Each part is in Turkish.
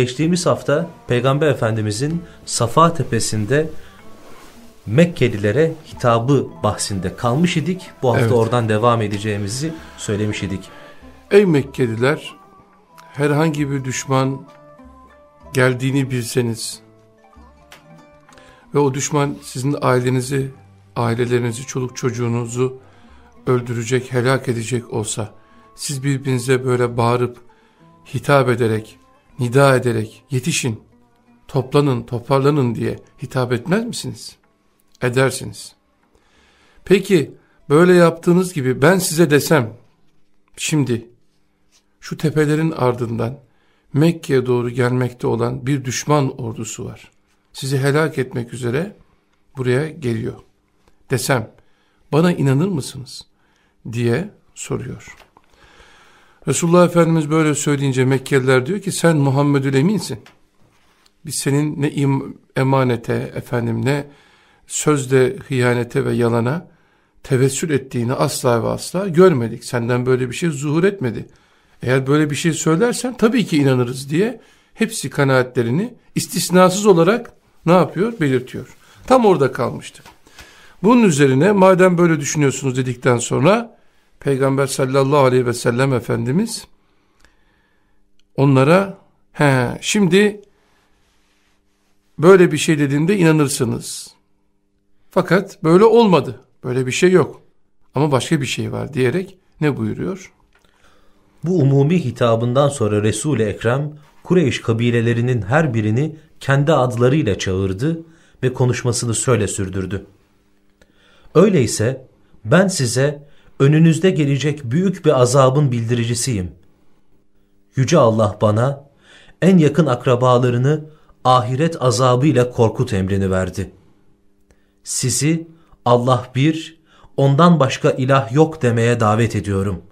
Geçtiğimiz hafta Peygamber Efendimizin Safa Tepesi'nde Mekkelilere hitabı bahsinde kalmış idik. Bu hafta Evet. oradan devam edeceğimizi söylemiş idik. Ey Mekkeliler herhangi bir düşman geldiğini bilseniz ve o düşman sizin ailenizi, ailelerinizi, çoluk çocuğunuzu öldürecek, helak edecek olsa siz birbirinize böyle bağırıp hitap ederek, nida ederek yetişin, toplanın, toparlanın diye hitap etmez misiniz? Edersiniz. Peki böyle yaptığınız gibi ben size desem şimdi şu tepelerin ardından Mekke'ye doğru gelmekte olan bir düşman ordusu var. Sizi helak etmek üzere buraya geliyor. Desem bana inanır mısınız? diye soruyor. Resulullah Efendimiz böyle söyleyince Mekkeliler diyor ki sen Muhammedül Emin'sin. Biz senin ne emanete efendim ne sözde hıyanete ve yalana tevessül ettiğini asla ve asla görmedik. Senden böyle bir şey zuhur etmedi. Eğer böyle bir şey söylersen tabii ki inanırız diye hepsi kanaatlerini istisnasız olarak ne yapıyor? Belirtiyor. Tam orada kalmıştı. Bunun üzerine madem böyle düşünüyorsunuz dedikten sonra Peygamber sallallahu aleyhi ve sellem Efendimiz onlara he şimdi böyle bir şey dediğimde inanırsınız. Fakat böyle olmadı. Böyle bir şey yok. Ama başka bir şey var diyerek ne buyuruyor? Bu umumi hitabından sonra Resul-i Ekrem Kureyş kabilelerinin her birini kendi adlarıyla çağırdı ve konuşmasını şöyle sürdürdü. Öyleyse ben size önünüzde gelecek büyük bir azabın bildiricisiyim. Yüce Allah bana en yakın akrabalarını ahiret azabıyla korkut emrini verdi. Sizi Allah bir, ondan başka ilah yok demeye davet ediyorum.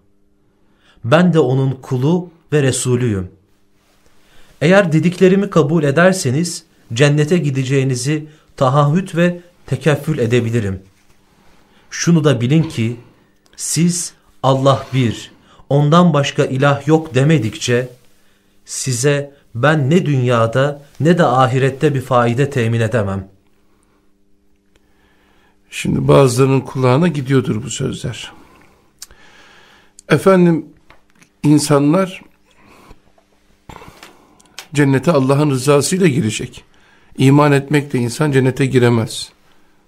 Ben de onun kulu ve Resulüyüm. Eğer dediklerimi kabul ederseniz cennete gideceğinizi taahhüt ve tekeffül edebilirim. Şunu da bilin ki siz Allah bir, ondan başka ilah yok demedikçe size ben ne dünyada ne de ahirette bir faide temin edemem. Şimdi bazılarının kulağına gidiyordur bu sözler. Efendim insanlar cennete Allah'ın rızasıyla girecek. İman etmekle insan cennete giremez.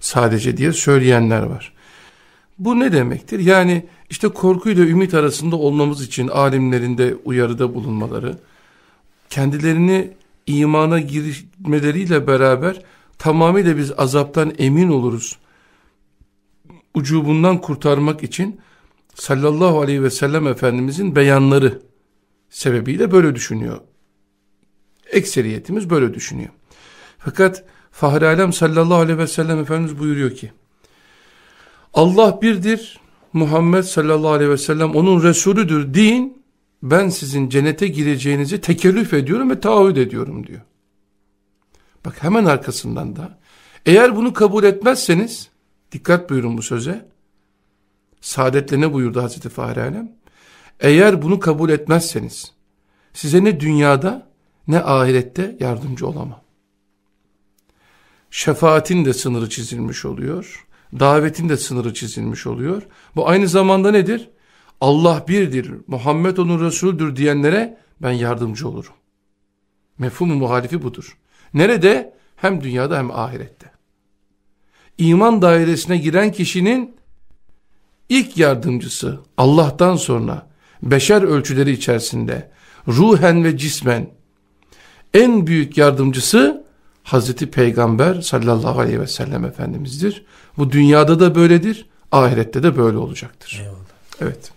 Sadece diye söyleyenler var. Bu ne demektir? Yani işte korkuyla ümit arasında olmamız için alimlerin de uyarıda bulunmaları, kendilerini imana girmeleriyle beraber tamamıyla biz azaptan emin oluruz. Ucubundan kurtarmak için sallallahu aleyhi ve sellem Efendimizin beyanları sebebiyle böyle düşünüyor. Ekseriyetimiz böyle düşünüyor. Fakat Fahri Alem sallallahu aleyhi ve sellem Efendimiz buyuruyor ki Allah birdir, Muhammed sallallahu aleyhi ve sellem onun Resulüdür deyin, ben sizin cennete gireceğinizi tekellüf ediyorum ve taahhüt ediyorum diyor. Bak hemen arkasından da eğer bunu kabul etmezseniz dikkat buyurun bu söze. Saadetle ne buyurdu Hazreti Fahri Alem? Eğer bunu kabul etmezseniz size ne dünyada ne ahirette yardımcı olamam. Şefaatin de sınırı çizilmiş oluyor. Davetin de sınırı çizilmiş oluyor. Bu aynı zamanda nedir? Allah birdir, Muhammed onun Resulüdür diyenlere ben yardımcı olurum. Mefhumu muhalifi budur. Nerede? Hem dünyada hem ahirette. İman dairesine giren kişinin ilk yardımcısı Allah'tan sonra beşer ölçüleri içerisinde ruhen ve cismen en büyük yardımcısı Hazreti Peygamber sallallahu aleyhi ve sellem Efendimiz'dir. Bu dünyada da böyledir, ahirette de böyle olacaktır. Eyvallah. Evet.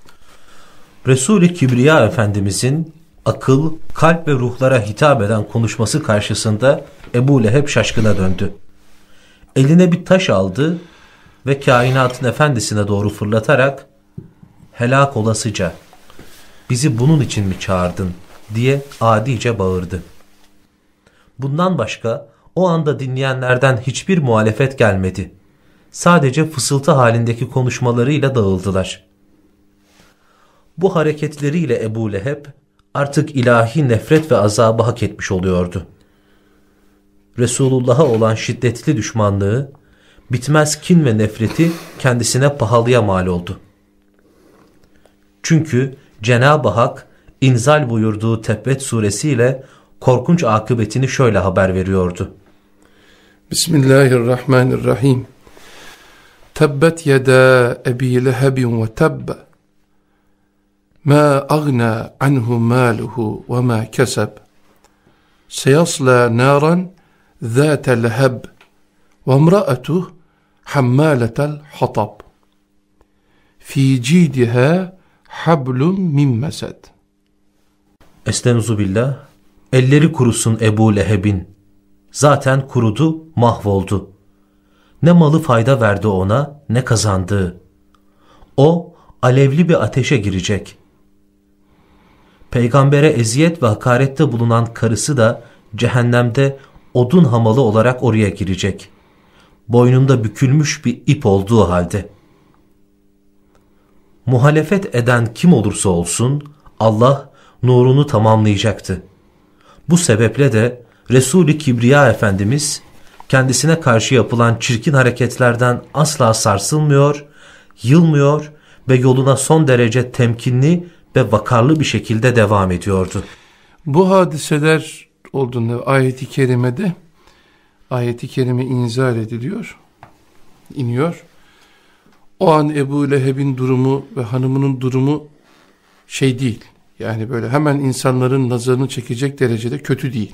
Resul-i Kibriya Efendimizin akıl, kalp ve ruhlara hitap eden konuşması karşısında Ebu Leheb şaşkına döndü. Eline bir taş aldı ve kainatın efendisine doğru fırlatarak helak olasıca bizi bunun için mi çağırdın diye adice bağırdı. Bundan başka o anda dinleyenlerden hiçbir muhalefet gelmedi. Sadece fısıltı halindeki konuşmalarıyla dağıldılar. Bu hareketleriyle Ebu Leheb artık ilahi nefret ve azabı hak etmiş oluyordu. Resulullah'a olan şiddetli düşmanlığı, bitmez kin ve nefreti kendisine pahalıya mal oldu. Çünkü Cenab-ı Hak inzal buyurduğu Tebbet suresiyle korkunç akıbetini şöyle haber veriyordu. Bismillahirrahmanirrahim. Tebbet yeda ebi lehebin ve tebbe. Ma agna anhu maluhu ve ma keseb. Seyasla naran zâte leheb ve imra'atuh hammâletel hatab. Fi cidiha hablum min mesed. Estaizu billah. Elleri kurusun Ebu Leheb'in. Zaten kurudu, mahvoldu. Ne malı fayda verdi ona, ne kazandığı. O, alevli bir ateşe girecek. Peygambere eziyet ve hakarette bulunan karısı da cehennemde odun hamalı olarak oraya girecek. Boynunda bükülmüş bir ip olduğu halde. Muhalefet eden kim olursa olsun Allah nurunu tamamlayacaktı. Bu sebeple de Resul-i Kibriya Efendimiz kendisine karşı yapılan çirkin hareketlerden asla sarsılmıyor, yılmıyor ve yoluna son derece temkinli ve vakarlı bir şekilde devam ediyordu. Bu hadiseler olduğunda ayeti kerimede ayeti kerime inzal ediliyor, iniyor. O an Ebu Leheb'in durumu ve hanımının durumu şey değil. Yani böyle hemen insanların nazarını çekecek derecede kötü değil.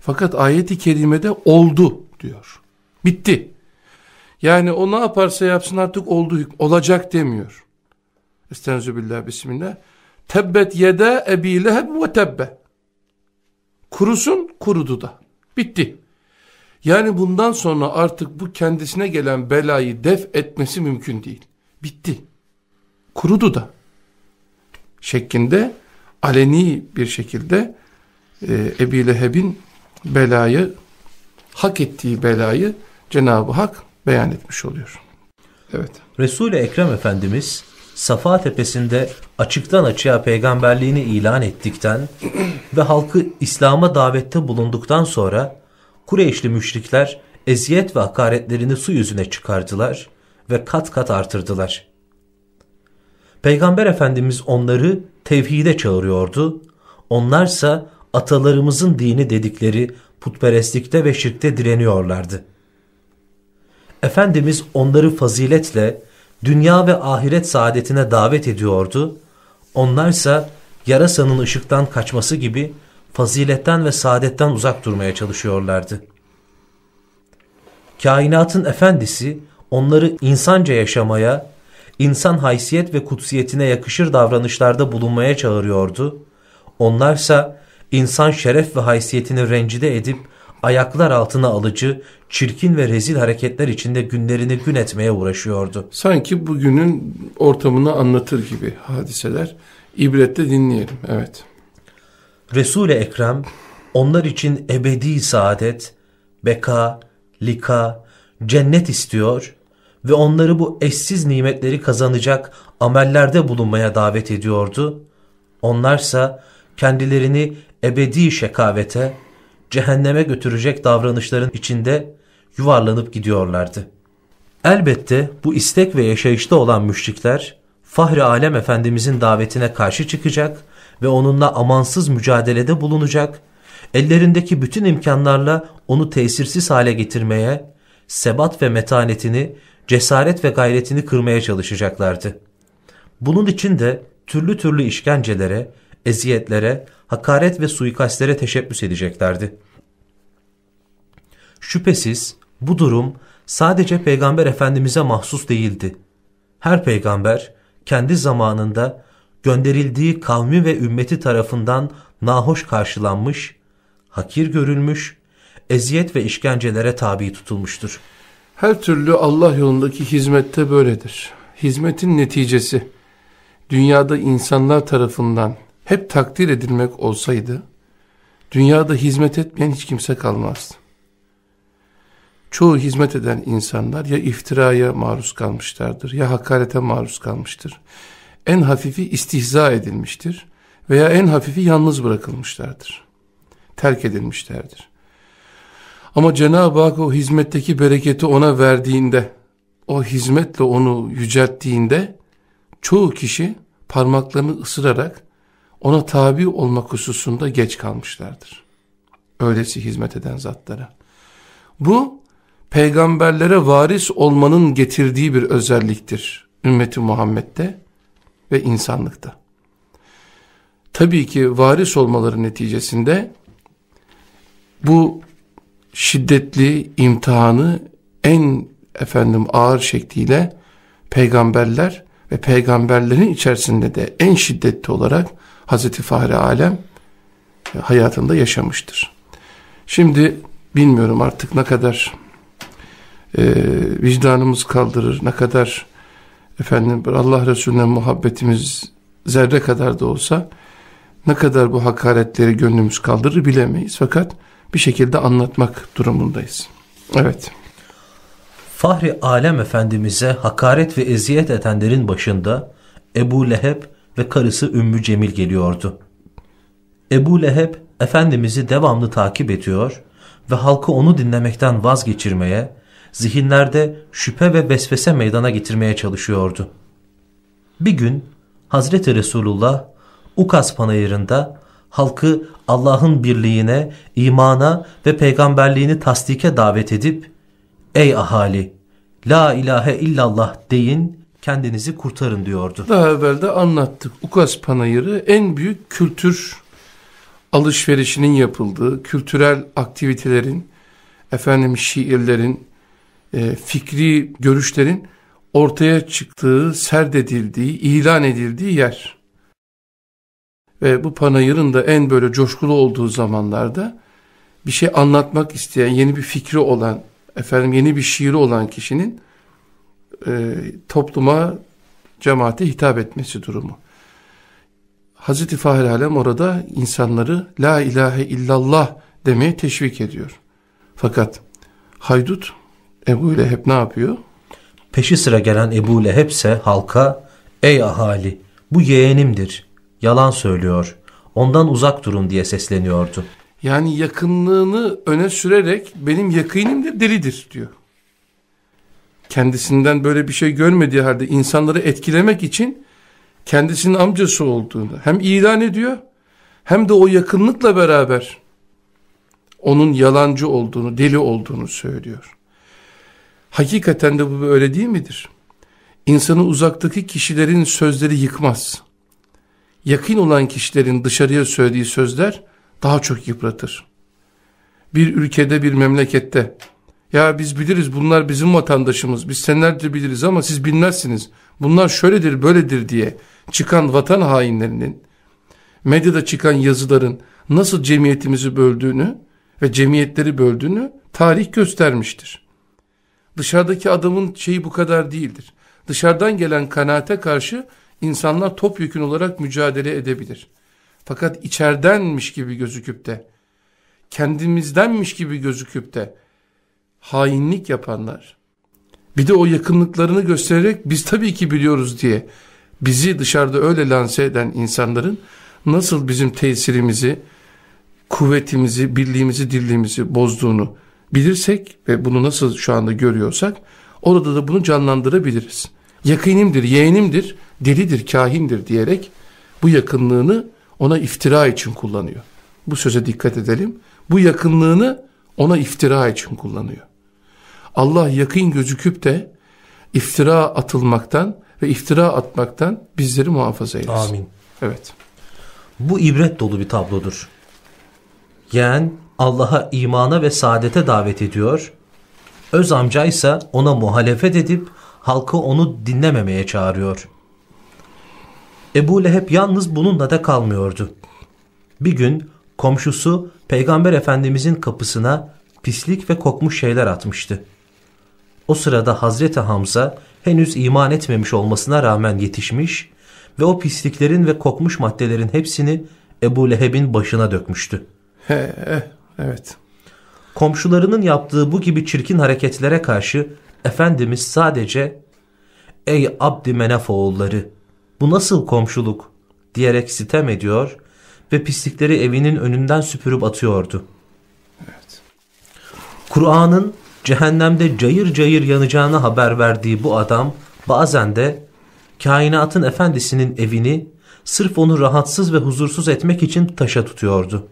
Fakat ayeti kerimede oldu diyor. Bitti. Yani o ne yaparsa yapsın artık oldu, olacak demiyor. Estağfirullah, bismillah. Tebbet yede ebi leheb ve tebbe. Kurusun, kurudu da. Bitti. Yani bundan sonra artık bu kendisine gelen belayı def etmesi mümkün değil. Bitti. Kurudu da. Şeklinde aleni bir şekilde e, Ebi Leheb'in belayı, hak ettiği belayı Cenab-ı Hak beyan etmiş oluyor. Evet. Resul-i Ekrem Efendimiz Safa tepesinde açıktan açığa peygamberliğini ilan ettikten ve halkı İslam'a davette bulunduktan sonra Kureyşli müşrikler eziyet ve hakaretlerini su yüzüne çıkardılar ve kat kat artırdılar. Peygamber Efendimiz onları tevhide çağırıyordu. Onlarsa atalarımızın dini dedikleri putperestlikte ve şirkte direniyorlardı. Efendimiz onları faziletle dünya ve ahiret saadetine davet ediyordu. Onlarsa yarasanın ışıktan kaçması gibi faziletten ve saadetten uzak durmaya çalışıyorlardı. Kainatın efendisi onları insanca yaşamaya, insan haysiyet ve kutsiyetine yakışır davranışlarda bulunmaya çağırıyordu. Onlarsa insan şeref ve haysiyetini rencide edip ayaklar altına alıcı, çirkin ve rezil hareketler içinde günlerini gün etmeye uğraşıyordu. Sanki bugünün ortamını anlatır gibi hadiseler. İbrette dinleyelim, evet. Resul-i Ekrem onlar için ebedi saadet, beka, lika, cennet istiyor ve onları bu eşsiz nimetleri kazanacak amellerde bulunmaya davet ediyordu. Onlarsa kendilerini ebedi şekavete, cehenneme götürecek davranışların içinde yuvarlanıp gidiyorlardı. Elbette bu istek ve yaşayışta olan müşrikler Fahri Alem Efendimizin davetine karşı çıkacak ve onunla amansız mücadelede bulunacak, ellerindeki bütün imkanlarla onu tesirsiz hale getirmeye, sebat ve metanetini, cesaret ve gayretini kırmaya çalışacaklardı. Bunun için de türlü türlü işkencelere, eziyetlere, hakaret ve suikastlere teşebbüs edeceklerdi. Şüphesiz bu durum sadece Peygamber Efendimiz'e mahsus değildi. Her peygamber kendi zamanında gönderildiği kavmi ve ümmeti tarafından nahoş karşılanmış, hakir görülmüş, eziyet ve işkencelere tabi tutulmuştur. Her türlü Allah yolundaki hizmette böyledir. Hizmetin neticesi dünyada insanlar tarafından hep takdir edilmek olsaydı, dünyada hizmet etmeyen hiç kimse kalmazdı. Çoğu hizmet eden insanlar ya iftiraya maruz kalmışlardır ya hakarete maruz kalmıştır en hafifi istihza edilmiştir veya en hafifi yalnız bırakılmışlardır. Terk edilmişlerdir. Ama Cenab-ı Hak o hizmetteki bereketi ona verdiğinde, o hizmetle onu yücelttiğinde çoğu kişi parmaklarını ısırarak ona tabi olmak hususunda geç kalmışlardır. Öylesi hizmet eden zatlara. Bu peygamberlere varis olmanın getirdiği bir özelliktir ümmeti Muhammed'de ve insanlıkta. Tabii ki varis olmaları neticesinde bu şiddetli imtihanı en efendim ağır şekliyle peygamberler ve peygamberlerin içerisinde de en şiddetli olarak Hazreti Fahri Alem hayatında yaşamıştır. Şimdi bilmiyorum artık ne kadar e, vicdanımız kaldırır, ne kadar efendim Allah Resulüne muhabbetimiz zerre kadar da olsa ne kadar bu hakaretleri gönlümüz kaldırır bilemeyiz. Fakat bir şekilde anlatmak durumundayız. Evet. Fahri Alem Efendimiz'e hakaret ve eziyet edenlerin başında Ebu Leheb ve karısı Ümmü Cemil geliyordu. Ebu Leheb Efendimiz'i devamlı takip ediyor ve halkı onu dinlemekten vazgeçirmeye, zihinlerde şüphe ve vesvese meydana getirmeye çalışıyordu. Bir gün Hazreti Resulullah Ukaz panayırında halkı Allah'ın birliğine, imana ve peygamberliğini tasdike davet edip Ey ahali! La ilahe illallah deyin, kendinizi kurtarın diyordu. Daha evvel de anlattık. Ukaz Panayırı en büyük kültür alışverişinin yapıldığı, kültürel aktivitelerin, efendim şiirlerin, e, fikri görüşlerin ortaya çıktığı, serdedildiği, ilan edildiği yer. Ve bu panayırın da en böyle coşkulu olduğu zamanlarda bir şey anlatmak isteyen, yeni bir fikri olan, efendim yeni bir şiiri olan kişinin e, topluma, cemaate hitap etmesi durumu. Hazreti Fahri Alem orada insanları La ilahe illallah demeye teşvik ediyor. Fakat haydut Ebu Leheb ne yapıyor? Peşi sıra gelen Ebu Leheb ise halka Ey ahali bu yeğenimdir. Yalan söylüyor. Ondan uzak durun diye sesleniyordu. Yani yakınlığını öne sürerek benim yakınimdir delidir diyor. Kendisinden böyle bir şey görmediği halde insanları etkilemek için kendisinin amcası olduğunu hem ilan ediyor hem de o yakınlıkla beraber onun yalancı olduğunu, deli olduğunu söylüyor. Hakikaten de bu öyle değil midir? İnsanı uzaktaki kişilerin sözleri yıkmaz. Yakın olan kişilerin dışarıya söylediği sözler daha çok yıpratır. Bir ülkede, bir memlekette ya biz biliriz bunlar bizim vatandaşımız, biz senelerdir biliriz ama siz bilmezsiniz. Bunlar şöyledir, böyledir diye çıkan vatan hainlerinin, medyada çıkan yazıların nasıl cemiyetimizi böldüğünü ve cemiyetleri böldüğünü tarih göstermiştir. Dışarıdaki adamın şeyi bu kadar değildir. Dışarıdan gelen kanaate karşı insanlar top yükün olarak mücadele edebilir. Fakat içerdenmiş gibi gözüküp de, kendimizdenmiş gibi gözüküp de hainlik yapanlar, bir de o yakınlıklarını göstererek biz tabii ki biliyoruz diye bizi dışarıda öyle lanse eden insanların nasıl bizim tesirimizi, kuvvetimizi, birliğimizi, dirliğimizi bozduğunu bilirsek ve bunu nasıl şu anda görüyorsak orada da bunu canlandırabiliriz. Yakınimdir, yeğenimdir, delidir, kahindir diyerek bu yakınlığını ona iftira için kullanıyor. Bu söze dikkat edelim. Bu yakınlığını ona iftira için kullanıyor. Allah yakın gözüküp de iftira atılmaktan ve iftira atmaktan bizleri muhafaza eylesin. Amin. Evet. Bu ibret dolu bir tablodur. Yeğen Allah'a imana ve saadete davet ediyor. Öz amcaysa ona muhalefet edip halkı onu dinlememeye çağırıyor. Ebu Leheb yalnız bununla da kalmıyordu. Bir gün komşusu Peygamber Efendimizin kapısına pislik ve kokmuş şeyler atmıştı. O sırada Hazreti Hamza henüz iman etmemiş olmasına rağmen yetişmiş ve o pisliklerin ve kokmuş maddelerin hepsini Ebu Leheb'in başına dökmüştü. He, evet. Komşularının yaptığı bu gibi çirkin hareketlere karşı Efendimiz sadece ''Ey Abdi Menaf oğulları bu nasıl komşuluk?'' diyerek sitem ediyor ve pislikleri evinin önünden süpürüp atıyordu. Evet. Kur'an'ın cehennemde cayır cayır yanacağını haber verdiği bu adam bazen de kainatın efendisinin evini sırf onu rahatsız ve huzursuz etmek için taşa tutuyordu.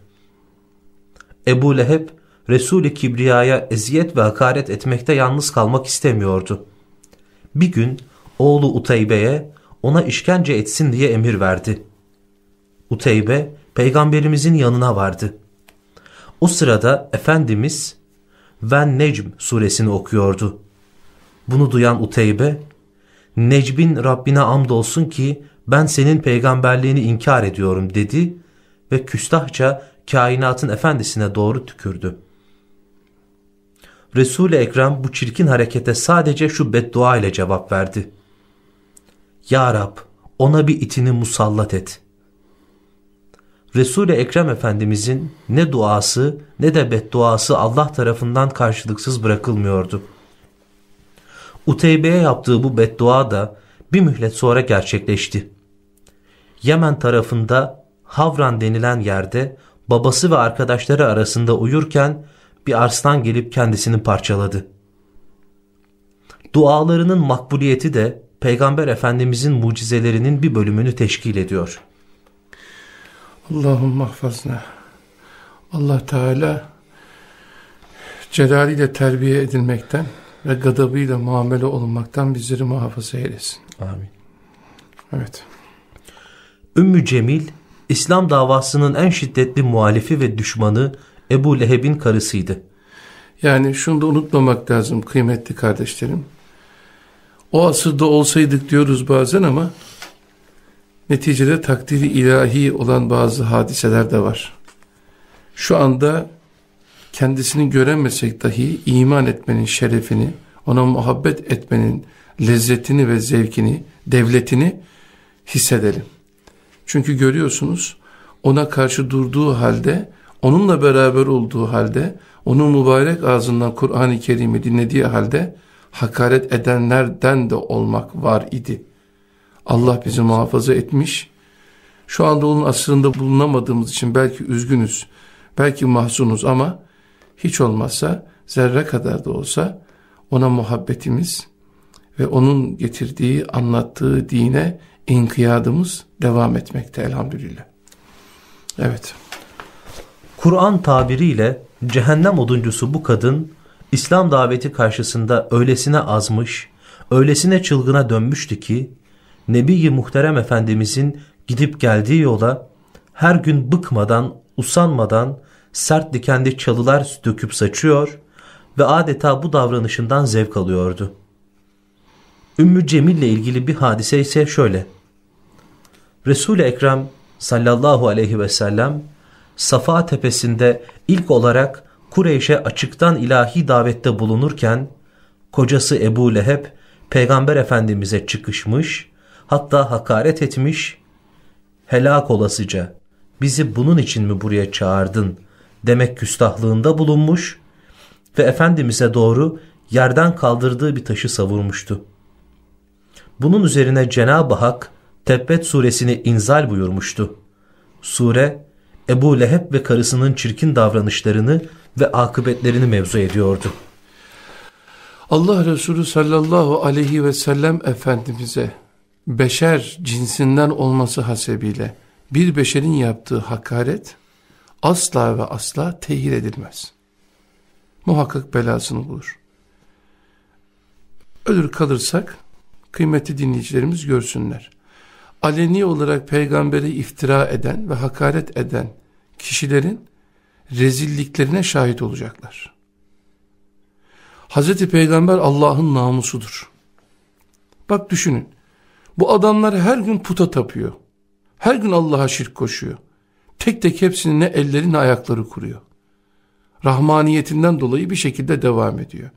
Ebu Leheb Resul-i Kibriya'ya eziyet ve hakaret etmekte yalnız kalmak istemiyordu. Bir gün oğlu Uteybe'ye ona işkence etsin diye emir verdi. Uteybe peygamberimizin yanına vardı. O sırada Efendimiz Ven Necm suresini okuyordu. Bunu duyan Uteybe, Necb'in Rabbine andolsun ki ben senin peygamberliğini inkar ediyorum dedi ve küstahça kainatın efendisine doğru tükürdü. Resul-i Ekrem bu çirkin harekete sadece şu beddua ile cevap verdi. Ya Rab ona bir itini musallat et. Resul-i Ekrem Efendimizin ne duası ne de bedduası Allah tarafından karşılıksız bırakılmıyordu. Uteybe'ye yaptığı bu beddua da bir mühlet sonra gerçekleşti. Yemen tarafında Havran denilen yerde babası ve arkadaşları arasında uyurken bir arslan gelip kendisini parçaladı. Dualarının makbuliyeti de Peygamber Efendimizin mucizelerinin bir bölümünü teşkil ediyor. Allah'ım mahfazna. Allah Teala celaliyle terbiye edilmekten ve gadabıyla muamele olunmaktan bizleri muhafaza eylesin. Amin. Evet. Ümmü Cemil, İslam davasının en şiddetli muhalifi ve düşmanı Ebu Leheb'in karısıydı. Yani şunu da unutmamak lazım kıymetli kardeşlerim. O asırda olsaydık diyoruz bazen ama neticede takdiri ilahi olan bazı hadiseler de var. Şu anda kendisini göremesek dahi iman etmenin şerefini, ona muhabbet etmenin lezzetini ve zevkini, devletini hissedelim. Çünkü görüyorsunuz ona karşı durduğu halde, onunla beraber olduğu halde, onun mübarek ağzından Kur'an-ı Kerim'i dinlediği halde hakaret edenlerden de olmak var idi. Allah bizi muhafaza etmiş. Şu anda onun asrında bulunamadığımız için belki üzgünüz, belki mahzunuz ama hiç olmazsa zerre kadar da olsa ona muhabbetimiz ve onun getirdiği, anlattığı dine inkiyadımız devam etmekte elhamdülillah. Evet. Kur'an tabiriyle cehennem oduncusu bu kadın İslam daveti karşısında öylesine azmış, öylesine çılgına dönmüştü ki Nebi-i Muhterem Efendimizin gidip geldiği yola her gün bıkmadan, usanmadan sert dikenli çalılar döküp saçıyor ve adeta bu davranışından zevk alıyordu. Ümmü Cemil ile ilgili bir hadise ise şöyle. Resul-i Ekrem sallallahu aleyhi ve sellem Safa tepesinde ilk olarak Kureyş'e açıktan ilahi davette bulunurken kocası Ebu Leheb peygamber efendimize çıkışmış hatta hakaret etmiş helak olasıca bizi bunun için mi buraya çağırdın demek küstahlığında bulunmuş ve Efendimiz'e doğru yerden kaldırdığı bir taşı savurmuştu. Bunun üzerine Cenab-ı Hak Tebbet suresini inzal buyurmuştu. Sure Ebu Leheb ve karısının çirkin davranışlarını ve akıbetlerini mevzu ediyordu. Allah Resulü sallallahu aleyhi ve sellem Efendimiz'e beşer cinsinden olması hasebiyle bir beşerin yaptığı hakaret asla ve asla tehir edilmez. Muhakkak belasını bulur. Ölür kalırsak kıymetli dinleyicilerimiz görsünler. Aleni olarak peygamberi iftira eden ve hakaret eden kişilerin rezilliklerine şahit olacaklar. Hazreti Peygamber Allah'ın namusudur. Bak düşünün. Bu adamlar her gün puta tapıyor. Her gün Allah'a şirk koşuyor. Tek tek hepsinin ne elleri ne ayakları kuruyor. Rahmaniyetinden dolayı bir şekilde devam ediyor.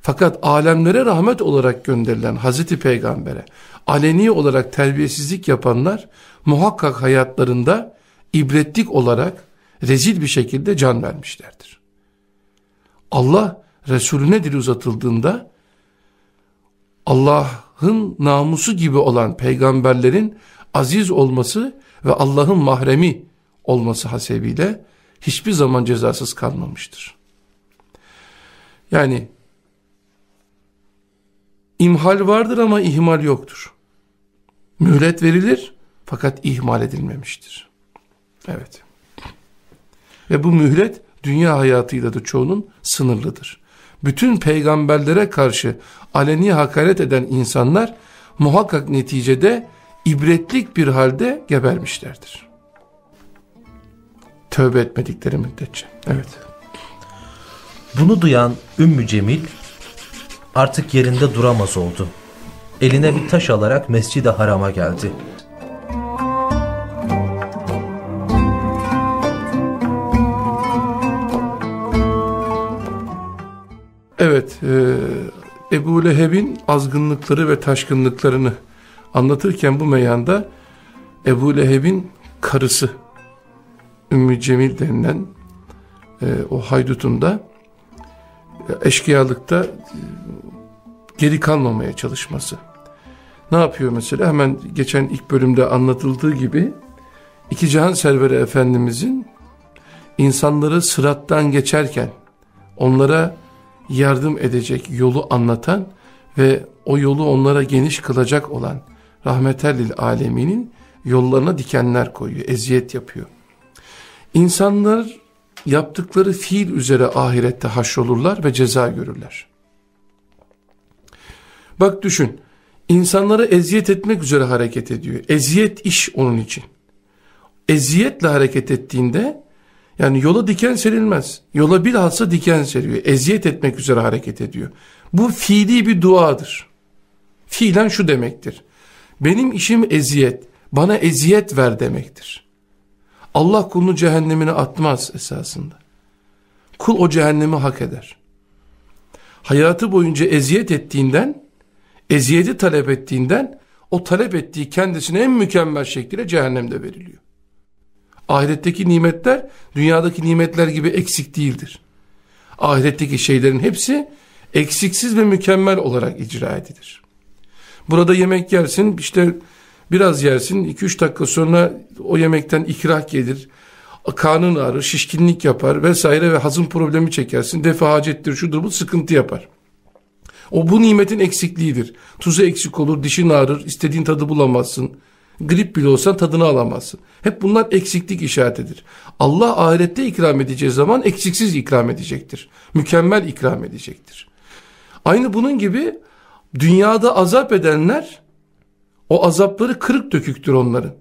Fakat alemlere rahmet olarak gönderilen Hazreti Peygamber'e aleni olarak terbiyesizlik yapanlar muhakkak hayatlarında ibretlik olarak rezil bir şekilde can vermişlerdir. Allah Resulüne dil uzatıldığında Allah'ın namusu gibi olan peygamberlerin aziz olması ve Allah'ın mahremi olması hasebiyle hiçbir zaman cezasız kalmamıştır. Yani imhal vardır ama ihmal yoktur. Mühlet verilir fakat ihmal edilmemiştir. Evet. Ve bu mühlet dünya hayatıyla da çoğunun sınırlıdır. Bütün peygamberlere karşı aleni hakaret eden insanlar muhakkak neticede ibretlik bir halde gebermişlerdir. Tövbe etmedikleri müddetçe. Evet. Bunu duyan Ümmü Cemil artık yerinde duramaz oldu. Eline bir taş alarak Mescid-i Haram'a geldi. Evet, e, Ebu Leheb'in azgınlıkları ve taşkınlıklarını anlatırken bu meyanda Ebu Leheb'in karısı Ümmü Cemil denilen e, o haydutunda e, eşkıyalıkta e, geri kalmamaya çalışması. Ne yapıyor mesela? Hemen geçen ilk bölümde anlatıldığı gibi iki cihan serveri efendimizin insanları sırattan geçerken onlara yardım edecek yolu anlatan ve o yolu onlara geniş kılacak olan rahmetellil aleminin yollarına dikenler koyuyor, eziyet yapıyor. İnsanlar yaptıkları fiil üzere ahirette haşrolurlar ve ceza görürler. Bak düşün, insanlara eziyet etmek üzere hareket ediyor. Eziyet iş onun için. Eziyetle hareket ettiğinde yani yola diken serilmez. Yola bilhassa diken seriyor. Eziyet etmek üzere hareket ediyor. Bu fiili bir duadır. Fiilen şu demektir. Benim işim eziyet. Bana eziyet ver demektir. Allah kulunu cehennemine atmaz esasında. Kul o cehennemi hak eder. Hayatı boyunca eziyet ettiğinden, eziyeti talep ettiğinden, o talep ettiği kendisine en mükemmel şekilde cehennemde veriliyor. Ahiretteki nimetler dünyadaki nimetler gibi eksik değildir. Ahiretteki şeylerin hepsi eksiksiz ve mükemmel olarak icra edilir. Burada yemek yersin işte biraz yersin 2-3 dakika sonra o yemekten ikrah gelir. Karnın ağrır, şişkinlik yapar vesaire ve hazım problemi çekersin. Defa hacettir, şudur bu sıkıntı yapar. O bu nimetin eksikliğidir. Tuzu eksik olur, dişin ağrır, istediğin tadı bulamazsın. Grip bile olsan tadını alamazsın. Hep bunlar eksiklik işaretidir. Allah ahirette ikram edeceği zaman eksiksiz ikram edecektir. Mükemmel ikram edecektir. Aynı bunun gibi dünyada azap edenler o azapları kırık döküktür onların.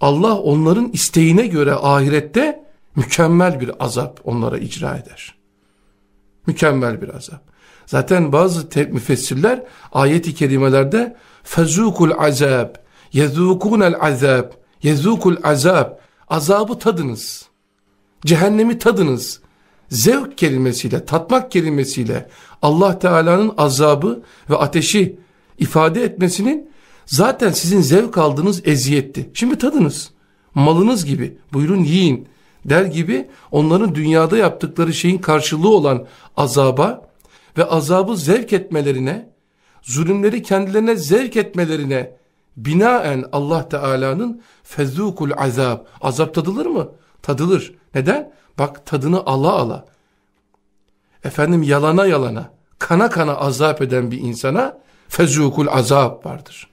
Allah onların isteğine göre ahirette mükemmel bir azap onlara icra eder. Mükemmel bir azap. Zaten bazı müfessirler ayet-i kerimelerde fezukul azab yezûkûnel azab yezûkul azab azabı tadınız. Cehennemi tadınız. Zevk kelimesiyle, tatmak kelimesiyle Allah Teala'nın azabı ve ateşi ifade etmesinin zaten sizin zevk aldığınız eziyetti. Şimdi tadınız. Malınız gibi buyurun yiyin der gibi onların dünyada yaptıkları şeyin karşılığı olan azaba ve azabı zevk etmelerine, zulümleri kendilerine zevk etmelerine binaen Allah Teala'nın fezukul azab. Azap tadılır mı? Tadılır. Neden? Bak tadını ala ala. Efendim yalana yalana, kana kana azap eden bir insana fezukul azap vardır.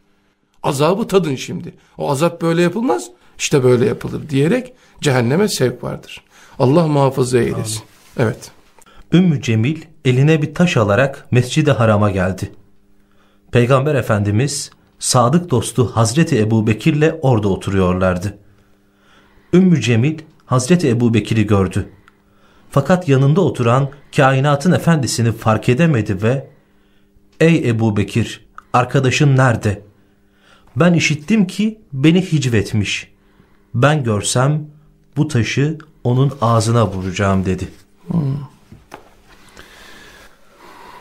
Azabı tadın şimdi. O azap böyle yapılmaz, işte böyle yapılır diyerek cehenneme sevk vardır. Allah muhafaza eylesin. Evet. Ümmü Cemil eline bir taş alarak Mescid-i Haram'a geldi. Peygamber Efendimiz sadık dostu Hazreti Ebu Bekir'le orada oturuyorlardı. Ümmü Cemil Hazreti Ebu Bekir'i gördü. Fakat yanında oturan kainatın efendisini fark edemedi ve ''Ey Ebu Bekir, arkadaşın nerede? Ben işittim ki beni hicvetmiş. Ben görsem bu taşı onun ağzına vuracağım.'' dedi. Hmm.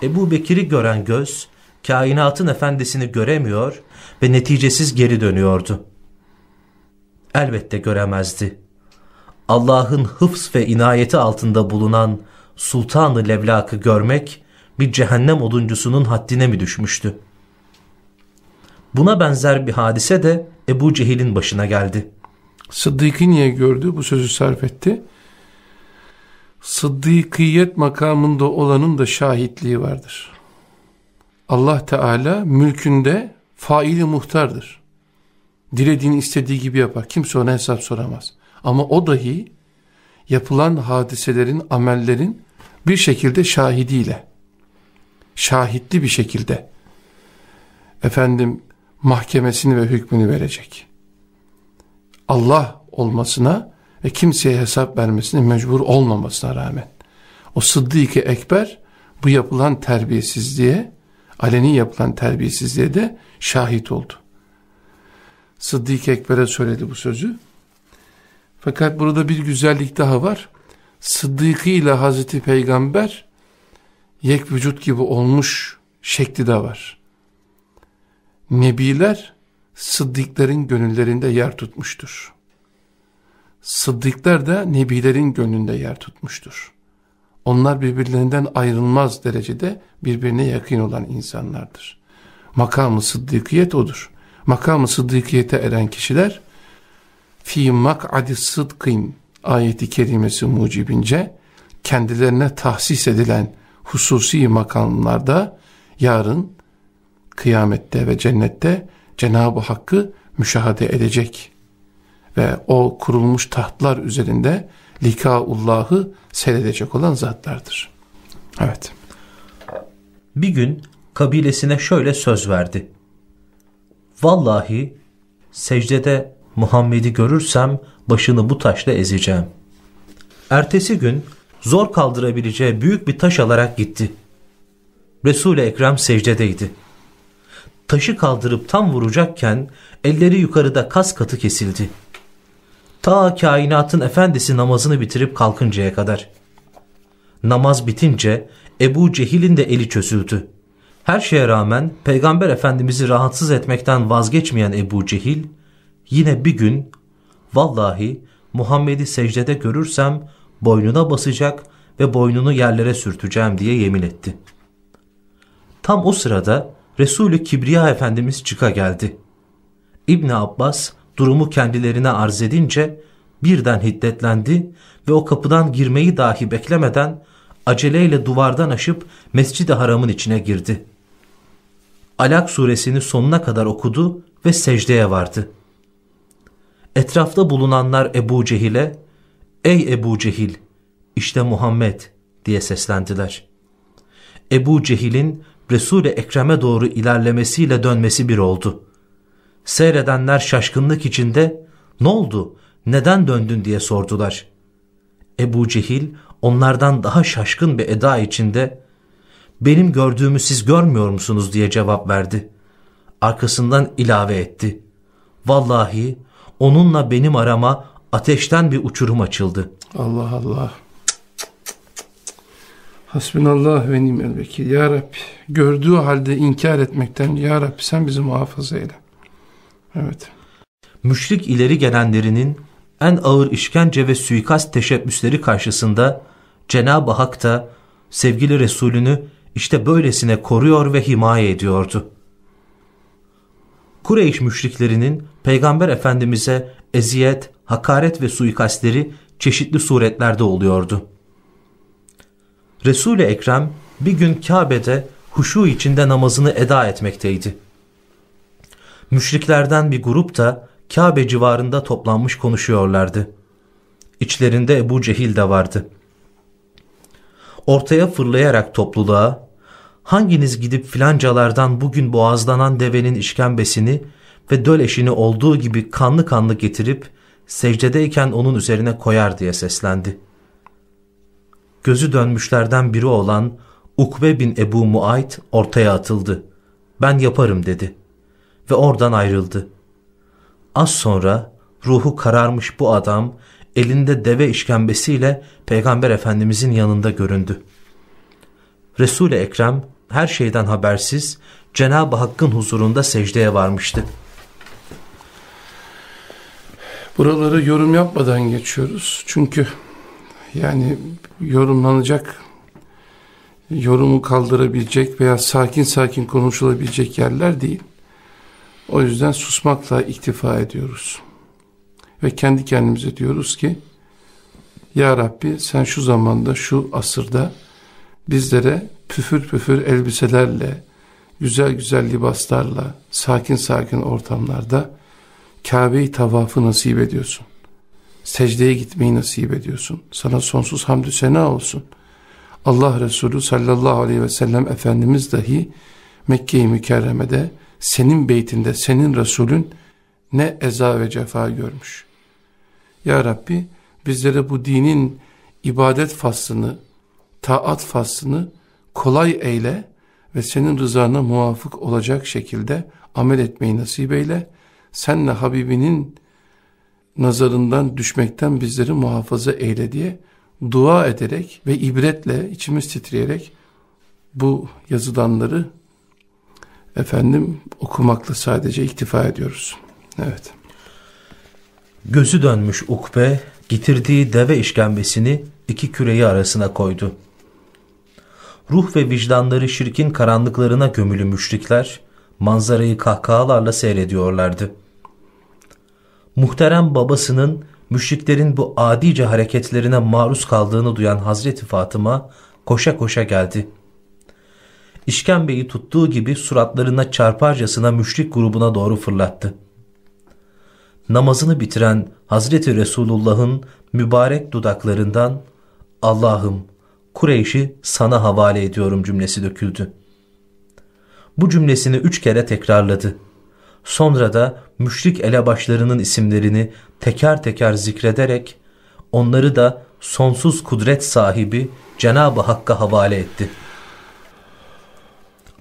Ebu Bekir'i gören göz kainatın efendisini göremiyor ve neticesiz geri dönüyordu. Elbette göremezdi. Allah'ın hıfz ve inayeti altında bulunan Sultanı Levlak'ı görmek bir cehennem oduncusunun haddine mi düşmüştü? Buna benzer bir hadise de Ebu Cehil'in başına geldi. Sıddık'ı niye gördü? Bu sözü sarf etti. Sıddıkiyet makamında olanın da şahitliği vardır. Allah Teala mülkünde faili muhtardır. Dilediğini istediği gibi yapar. Kimse ona hesap soramaz. Ama o dahi yapılan hadiselerin, amellerin bir şekilde şahidiyle, şahitli bir şekilde efendim mahkemesini ve hükmünü verecek. Allah olmasına ve kimseye hesap vermesine mecbur olmamasına rağmen o Sıddık-ı Ekber bu yapılan terbiyesizliğe aleni yapılan terbiyesizliğe de şahit oldu. Sıddık Ekber'e söyledi bu sözü. Fakat burada bir güzellik daha var. Sıddıkı ile Hazreti Peygamber yek vücut gibi olmuş şekli de var. Nebiler sıddıkların gönüllerinde yer tutmuştur. Sıddıklar da nebilerin gönlünde yer tutmuştur. Onlar birbirlerinden ayrılmaz derecede birbirine yakın olan insanlardır. Makamı sıddıkiyet odur. Makamı sıddıkiyete eren kişiler fi mak'adi sıdkın ayeti kerimesi mucibince kendilerine tahsis edilen hususi makamlarda yarın kıyamette ve cennette Cenab-ı Hakk'ı müşahede edecek ve o kurulmuş tahtlar üzerinde likaullahı seyredecek olan zatlardır. Evet. Bir gün kabilesine şöyle söz verdi. Vallahi secdede Muhammed'i görürsem başını bu taşla ezeceğim. Ertesi gün zor kaldırabileceği büyük bir taş alarak gitti. Resul-i Ekrem secdedeydi. Taşı kaldırıp tam vuracakken elleri yukarıda kas katı kesildi. Ta kainatın efendisi namazını bitirip kalkıncaya kadar. Namaz bitince Ebu Cehil'in de eli çözüldü. Her şeye rağmen Peygamber Efendimiz'i rahatsız etmekten vazgeçmeyen Ebu Cehil yine bir gün vallahi Muhammed'i secdede görürsem boynuna basacak ve boynunu yerlere sürteceğim diye yemin etti. Tam o sırada Resulü Kibriya Efendimiz çıka geldi. İbn Abbas durumu kendilerine arz edince birden hiddetlendi ve o kapıdan girmeyi dahi beklemeden aceleyle duvardan aşıp Mescid-i Haram'ın içine girdi. Alak suresini sonuna kadar okudu ve secdeye vardı. Etrafta bulunanlar Ebu Cehil'e ''Ey Ebu Cehil, işte Muhammed'' diye seslendiler. Ebu Cehil'in Resul-i Ekrem'e doğru ilerlemesiyle dönmesi bir oldu. Seyredenler şaşkınlık içinde ''Ne oldu, neden döndün?'' diye sordular. Ebu Cehil onlardan daha şaşkın bir eda içinde benim gördüğümü siz görmüyor musunuz diye cevap verdi. Arkasından ilave etti. Vallahi onunla benim arama ateşten bir uçurum açıldı. Allah Allah. Hasbinallah ve nimel vekil. Ya Rabbi gördüğü halde inkar etmekten Ya Rabbi sen bizi muhafaza eyle. Evet. Müşrik ileri gelenlerinin en ağır işkence ve suikast teşebbüsleri karşısında Cenab-ı Hak da sevgili Resulünü işte böylesine koruyor ve himaye ediyordu. Kureyş müşriklerinin Peygamber Efendimiz'e eziyet, hakaret ve suikastleri çeşitli suretlerde oluyordu. Resul-i Ekrem bir gün Kabe'de huşu içinde namazını eda etmekteydi. Müşriklerden bir grup da Kabe civarında toplanmış konuşuyorlardı. İçlerinde Ebu Cehil de vardı. Ortaya fırlayarak topluluğa, hanginiz gidip filancalardan bugün boğazlanan devenin işkembesini ve döl eşini olduğu gibi kanlı kanlı getirip secdedeyken onun üzerine koyar diye seslendi. Gözü dönmüşlerden biri olan Ukbe bin Ebu Muayt ortaya atıldı. Ben yaparım dedi ve oradan ayrıldı. Az sonra ruhu kararmış bu adam elinde deve işkembesiyle Peygamber Efendimizin yanında göründü. Resul-i Ekrem her şeyden habersiz Cenab-ı Hakk'ın huzurunda secdeye varmıştı. Buraları yorum yapmadan geçiyoruz. Çünkü yani yorumlanacak, yorumu kaldırabilecek veya sakin sakin konuşulabilecek yerler değil. O yüzden susmakla iktifa ediyoruz. Ve kendi kendimize diyoruz ki Ya Rabbi sen şu zamanda şu asırda bizlere püfür püfür elbiselerle güzel güzel libaslarla sakin sakin ortamlarda Kabe'yi tavafı nasip ediyorsun. Secdeye gitmeyi nasip ediyorsun. Sana sonsuz hamdü sena olsun. Allah Resulü sallallahu aleyhi ve sellem Efendimiz dahi Mekke-i Mükerreme'de senin beytinde senin Resulün ne eza ve cefa görmüş. Ya Rabbi bizlere bu dinin ibadet faslını, taat faslını kolay eyle ve senin rızana muvafık olacak şekilde amel etmeyi nasip eyle. Senle Habibinin nazarından düşmekten bizleri muhafaza eyle diye dua ederek ve ibretle içimiz titreyerek bu yazılanları efendim okumakla sadece iktifa ediyoruz. Evet. Gözü dönmüş ukbe getirdiği deve işkembesini iki küreyi arasına koydu. Ruh ve vicdanları şirkin karanlıklarına gömülü müşrikler manzarayı kahkahalarla seyrediyorlardı. Muhterem babasının müşriklerin bu adice hareketlerine maruz kaldığını duyan Hazreti Fatıma koşa koşa geldi. İşkembeyi tuttuğu gibi suratlarına çarparcasına müşrik grubuna doğru fırlattı. Namazını bitiren Hazreti Resulullah'ın mübarek dudaklarından Allah'ım Kureyş'i sana havale ediyorum cümlesi döküldü. Bu cümlesini üç kere tekrarladı. Sonra da müşrik elebaşlarının isimlerini teker teker zikrederek onları da sonsuz kudret sahibi Cenab-ı Hakk'a havale etti.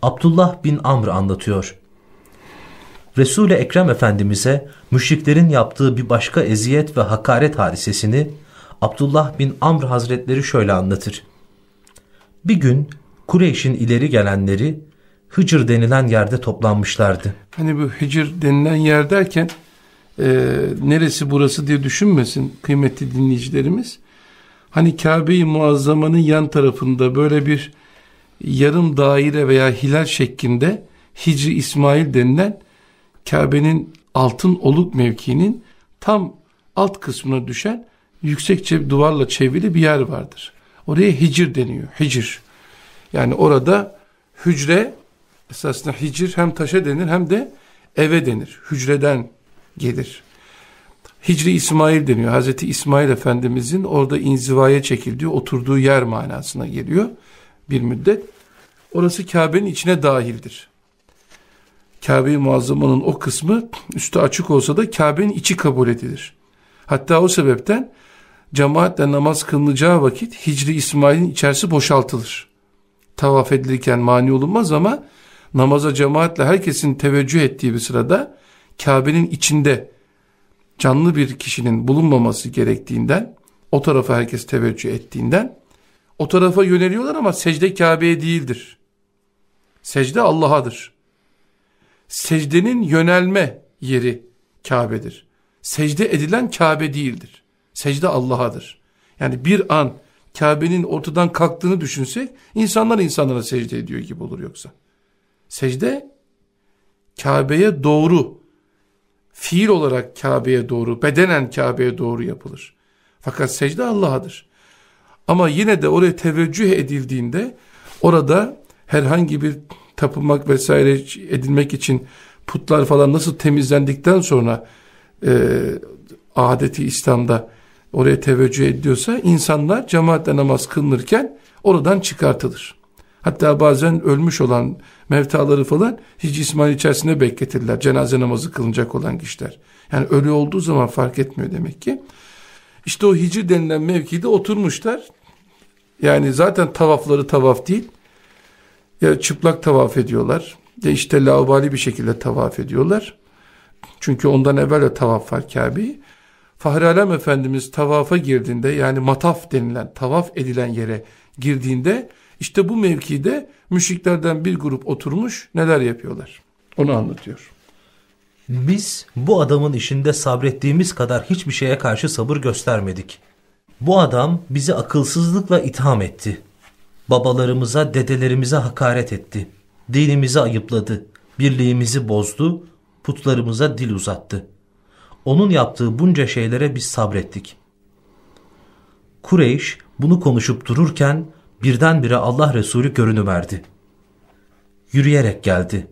Abdullah bin Amr anlatıyor. Resul-i Ekrem Efendimiz'e müşriklerin yaptığı bir başka eziyet ve hakaret hadisesini Abdullah bin Amr Hazretleri şöyle anlatır. Bir gün Kureyş'in ileri gelenleri Hıcır denilen yerde toplanmışlardı. Hani bu Hıcır denilen yer derken e, neresi burası diye düşünmesin kıymetli dinleyicilerimiz. Hani Kabe-i Muazzama'nın yan tarafında böyle bir yarım daire veya hilal şeklinde Hicri İsmail denilen Kabe'nin altın oluk mevkiinin tam alt kısmına düşen yüksekçe duvarla çevrili bir yer vardır. Oraya hicir deniyor. Hicir. Yani orada hücre esasında hicir hem taşa denir hem de eve denir. Hücreden gelir. Hicri İsmail deniyor. Hazreti İsmail Efendimizin orada inzivaya çekildiği, oturduğu yer manasına geliyor bir müddet. Orası Kabe'nin içine dahildir. Kabe-i Muazzama'nın o kısmı üstü açık olsa da Kabe'nin içi kabul edilir. Hatta o sebepten cemaatle namaz kılınacağı vakit Hicri İsmail'in içerisi boşaltılır. Tavaf edilirken mani olunmaz ama namaza cemaatle herkesin teveccüh ettiği bir sırada Kabe'nin içinde canlı bir kişinin bulunmaması gerektiğinden o tarafa herkes teveccüh ettiğinden o tarafa yöneliyorlar ama secde Kabe'ye değildir. Secde Allah'adır. Secdenin yönelme yeri Kabe'dir. Secde edilen Kabe değildir. Secde Allah'adır. Yani bir an Kabe'nin ortadan kalktığını düşünsek insanlar insanlara secde ediyor gibi olur yoksa. Secde Kabe'ye doğru fiil olarak Kabe'ye doğru bedenen Kabe'ye doğru yapılır. Fakat secde Allah'adır. Ama yine de oraya teveccüh edildiğinde orada herhangi bir tapınmak vesaire edilmek için putlar falan nasıl temizlendikten sonra e, adeti İslam'da oraya teveccüh ediyorsa insanlar cemaatle namaz kılınırken oradan çıkartılır. Hatta bazen ölmüş olan mevtaları falan hiç İsmail içerisinde bekletirler. Cenaze namazı kılınacak olan kişiler. Yani ölü olduğu zaman fark etmiyor demek ki. İşte o hicr denilen mevkide oturmuşlar. Yani zaten tavafları tavaf değil. Ya çıplak tavaf ediyorlar. Ya işte laubali bir şekilde tavaf ediyorlar. Çünkü ondan evvel de tavaf var Kabe'yi. Fahri Alem Efendimiz tavafa girdiğinde yani mataf denilen tavaf edilen yere girdiğinde işte bu mevkide müşriklerden bir grup oturmuş neler yapıyorlar. Onu anlatıyor. Biz bu adamın işinde sabrettiğimiz kadar hiçbir şeye karşı sabır göstermedik. Bu adam bizi akılsızlıkla itham etti. Babalarımıza, dedelerimize hakaret etti. Dinimizi ayıpladı. Birliğimizi bozdu. putlarımıza dil uzattı. Onun yaptığı bunca şeylere biz sabrettik. Kureyş bunu konuşup dururken birdenbire Allah Resulü görünüverdi. Yürüyerek geldi.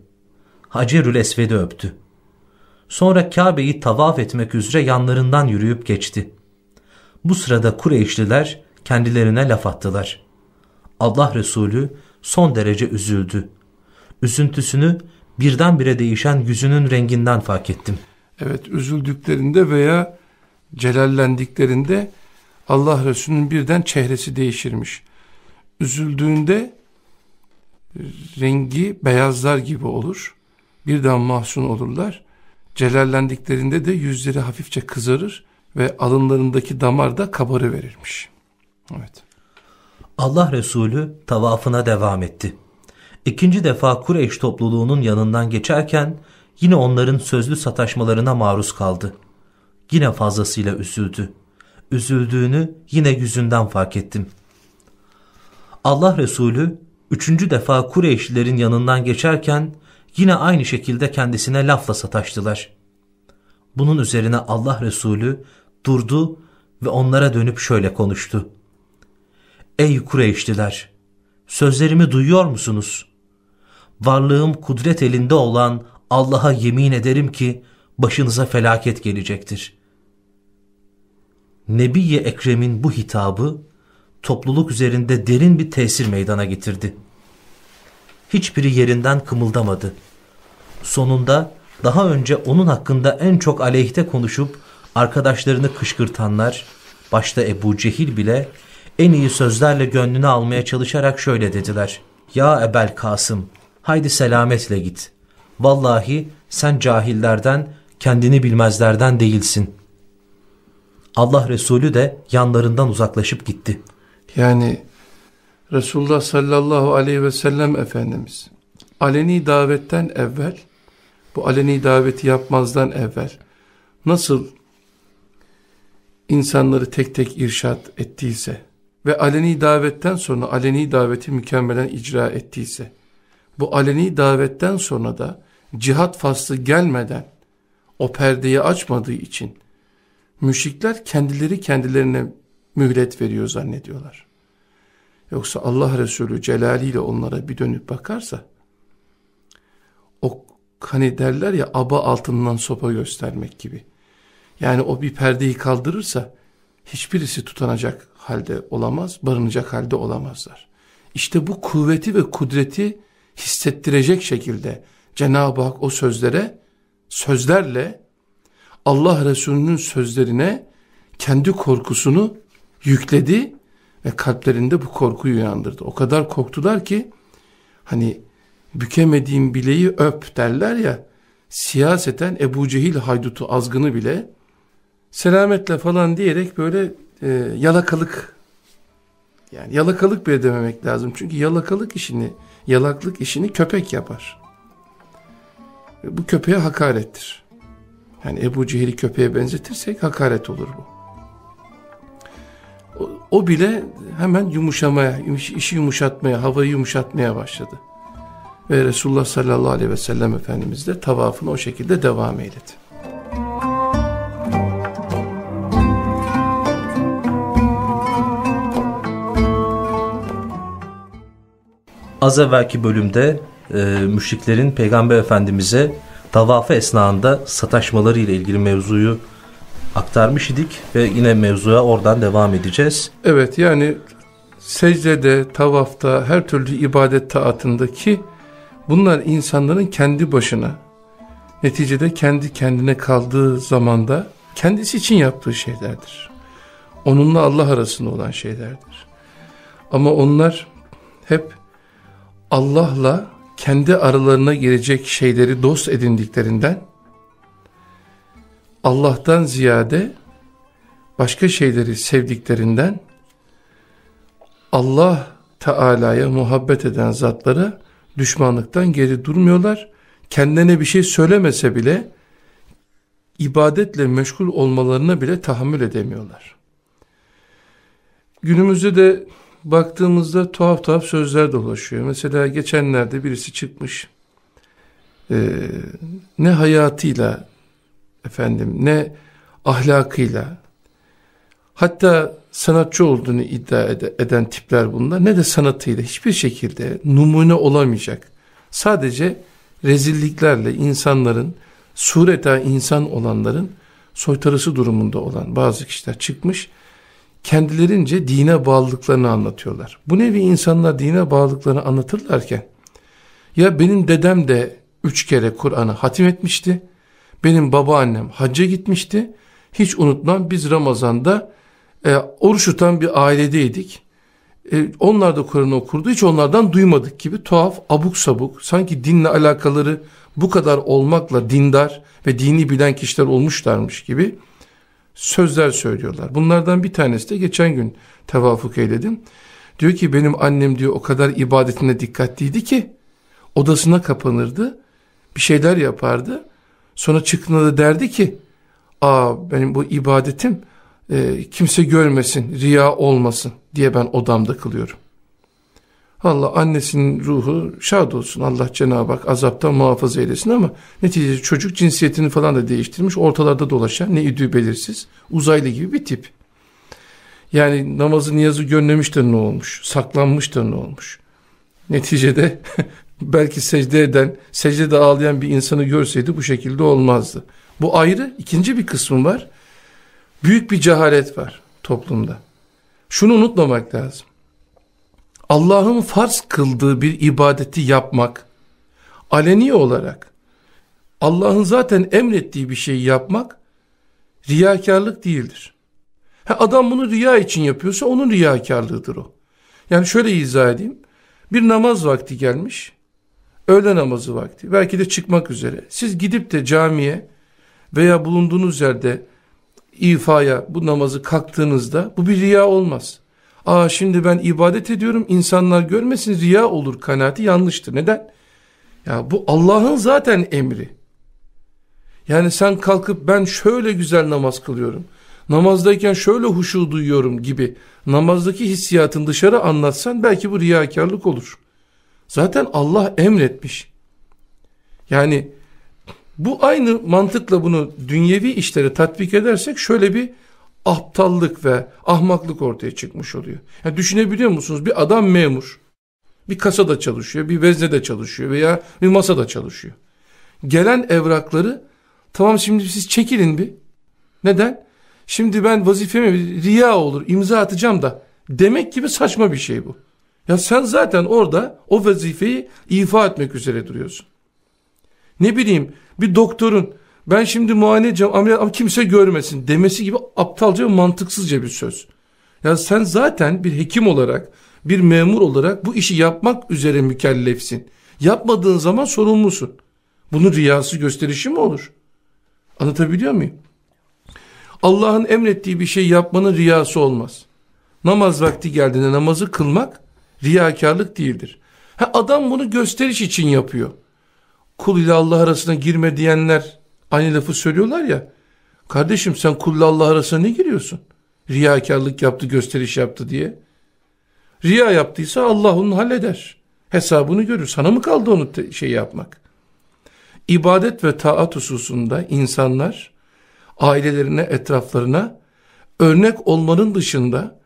Hacerül Esved'i öptü. Sonra Kabe'yi tavaf etmek üzere yanlarından yürüyüp geçti. Bu sırada Kureyşliler kendilerine laf attılar. Allah Resulü son derece üzüldü. Üzüntüsünü birdenbire değişen yüzünün renginden fark ettim. Evet üzüldüklerinde veya celallendiklerinde Allah Resulü'nün birden çehresi değişirmiş. Üzüldüğünde rengi beyazlar gibi olur. Birden mahzun olurlar. Celallendiklerinde de yüzleri hafifçe kızarır ve alınlarındaki damar da kabarı verirmiş. Evet. Allah Resulü tavafına devam etti. İkinci defa Kureyş topluluğunun yanından geçerken yine onların sözlü sataşmalarına maruz kaldı. Yine fazlasıyla üzüldü. Üzüldüğünü yine yüzünden fark ettim. Allah Resulü üçüncü defa Kureyşlilerin yanından geçerken yine aynı şekilde kendisine lafla sataştılar. Bunun üzerine Allah Resulü durdu ve onlara dönüp şöyle konuştu. Ey Kureyşliler! Sözlerimi duyuyor musunuz? Varlığım kudret elinde olan Allah'a yemin ederim ki başınıza felaket gelecektir. Nebiye Ekrem'in bu hitabı topluluk üzerinde derin bir tesir meydana getirdi. Hiçbiri yerinden kımıldamadı. Sonunda daha önce onun hakkında en çok aleyhte konuşup arkadaşlarını kışkırtanlar, başta Ebu Cehil bile en iyi sözlerle gönlünü almaya çalışarak şöyle dediler. Ya Ebel Kasım, haydi selametle git. Vallahi sen cahillerden, kendini bilmezlerden değilsin. Allah Resulü de yanlarından uzaklaşıp gitti. Yani Resulullah sallallahu aleyhi ve sellem Efendimiz aleni davetten evvel, bu aleni daveti yapmazdan evvel nasıl insanları tek tek irşat ettiyse ve aleni davetten sonra aleni daveti mükemmelen icra ettiyse, bu aleni davetten sonra da cihat faslı gelmeden o perdeyi açmadığı için müşrikler kendileri kendilerine mühlet veriyor zannediyorlar. Yoksa Allah Resulü celaliyle onlara bir dönüp bakarsa o hani derler ya aba altından sopa göstermek gibi. Yani o bir perdeyi kaldırırsa hiçbirisi tutanacak halde olamaz, barınacak halde olamazlar. İşte bu kuvveti ve kudreti hissettirecek şekilde Cenab-ı Hak o sözlere, sözlerle Allah Resulü'nün sözlerine kendi korkusunu yükledi ve kalplerinde bu korkuyu uyandırdı. O kadar korktular ki hani bükemediğim bileği öp derler ya siyaseten Ebu Cehil haydutu azgını bile selametle falan diyerek böyle e, yalakalık yani yalakalık bile dememek lazım. Çünkü yalakalık işini, yalaklık işini köpek yapar. Ve bu köpeğe hakarettir. Yani Ebu Cehil'i köpeğe benzetirsek hakaret olur bu. O, o bile hemen yumuşamaya, işi yumuşatmaya, havayı yumuşatmaya başladı. Ve Resulullah sallallahu aleyhi ve sellem Efendimiz de tavafını o şekilde devam eyledi. Az evvelki bölümde e, müşriklerin Peygamber Efendimiz'e tavafı esnasında sataşmaları ile ilgili mevzuyu aktarmış idik ve yine mevzuya oradan devam edeceğiz. Evet yani secdede, tavafta, her türlü ibadet taatındaki bunlar insanların kendi başına, neticede kendi kendine kaldığı zamanda kendisi için yaptığı şeylerdir. Onunla Allah arasında olan şeylerdir. Ama onlar hep Allah'la kendi aralarına girecek şeyleri dost edindiklerinden Allah'tan ziyade başka şeyleri sevdiklerinden Allah Teala'ya muhabbet eden zatlara düşmanlıktan geri durmuyorlar. Kendilerine bir şey söylemese bile ibadetle meşgul olmalarına bile tahammül edemiyorlar. Günümüzde de baktığımızda tuhaf tuhaf sözler dolaşıyor. Mesela geçenlerde birisi çıkmış. e, ne hayatıyla efendim ne ahlakıyla hatta sanatçı olduğunu iddia eden tipler bunlar ne de sanatıyla hiçbir şekilde numune olamayacak. Sadece rezilliklerle insanların sureta insan olanların soytarısı durumunda olan bazı kişiler çıkmış kendilerince dine bağlılıklarını anlatıyorlar. Bu nevi insanlar dine bağlılıklarını anlatırlarken ya benim dedem de üç kere Kur'an'ı hatim etmişti. Benim babaannem hacca gitmişti. Hiç unutmam biz Ramazan'da e, oruç tutan bir ailedeydik. E, onlar da Kur'an okurdu. Hiç onlardan duymadık gibi tuhaf, abuk sabuk, sanki dinle alakaları bu kadar olmakla dindar ve dini bilen kişiler olmuşlarmış gibi sözler söylüyorlar. Bunlardan bir tanesi de geçen gün tevafuk eyledim. Diyor ki benim annem diyor o kadar ibadetine dikkatliydi ki odasına kapanırdı. Bir şeyler yapardı. Sonra çıktığında derdi ki aa benim bu ibadetim e, kimse görmesin, riya olmasın diye ben odamda kılıyorum. Allah annesinin ruhu şad olsun. Allah Cenab-ı Hak azaptan muhafaza eylesin ama neticede çocuk cinsiyetini falan da değiştirmiş. Ortalarda dolaşan ne idüğü belirsiz uzaylı gibi bir tip. Yani namazı niyazı gönlemiş de ne olmuş? Saklanmış da ne olmuş? Neticede belki secde eden, secdede ağlayan bir insanı görseydi bu şekilde olmazdı. Bu ayrı. ikinci bir kısmı var. Büyük bir cehalet var toplumda. Şunu unutmamak lazım. Allah'ın farz kıldığı bir ibadeti yapmak, aleni olarak, Allah'ın zaten emrettiği bir şeyi yapmak, riyakarlık değildir. Ha, adam bunu riya için yapıyorsa onun riyakarlığıdır o. Yani şöyle izah edeyim. Bir namaz vakti gelmiş, öğle namazı vakti, belki de çıkmak üzere. Siz gidip de camiye veya bulunduğunuz yerde ifaya bu namazı kalktığınızda bu bir riya olmaz. Aa şimdi ben ibadet ediyorum insanlar görmesin riya olur kanaati yanlıştır. Neden? Ya bu Allah'ın zaten emri. Yani sen kalkıp ben şöyle güzel namaz kılıyorum. Namazdayken şöyle huşu duyuyorum gibi namazdaki hissiyatın dışarı anlatsan belki bu riyakarlık olur. Zaten Allah emretmiş. Yani bu aynı mantıkla bunu dünyevi işlere tatbik edersek şöyle bir aptallık ve ahmaklık ortaya çıkmış oluyor. Yani düşünebiliyor musunuz? Bir adam memur. Bir kasada çalışıyor, bir veznede çalışıyor veya bir masada çalışıyor. Gelen evrakları tamam şimdi siz çekilin bir. Neden? Şimdi ben vazifemi riya olur imza atacağım da demek gibi saçma bir şey bu. Ya sen zaten orada o vazifeyi ifa etmek üzere duruyorsun. Ne bileyim bir doktorun ben şimdi muayene edeceğim ameliyat ama kimse görmesin demesi gibi aptalca ve mantıksızca bir söz. Ya sen zaten bir hekim olarak bir memur olarak bu işi yapmak üzere mükellefsin. Yapmadığın zaman sorumlusun. Bunun riyası gösterişi mi olur? Anlatabiliyor muyum? Allah'ın emrettiği bir şey yapmanın riyası olmaz. Namaz vakti geldiğinde namazı kılmak riyakarlık değildir. Ha, adam bunu gösteriş için yapıyor. Kul ile Allah arasına girme diyenler Aynı lafı söylüyorlar ya. Kardeşim sen kulla Allah arasına ne giriyorsun? Riyakarlık yaptı, gösteriş yaptı diye. Riya yaptıysa Allah onu halleder. Hesabını görür. Sana mı kaldı onu şey yapmak? İbadet ve taat hususunda insanlar ailelerine, etraflarına örnek olmanın dışında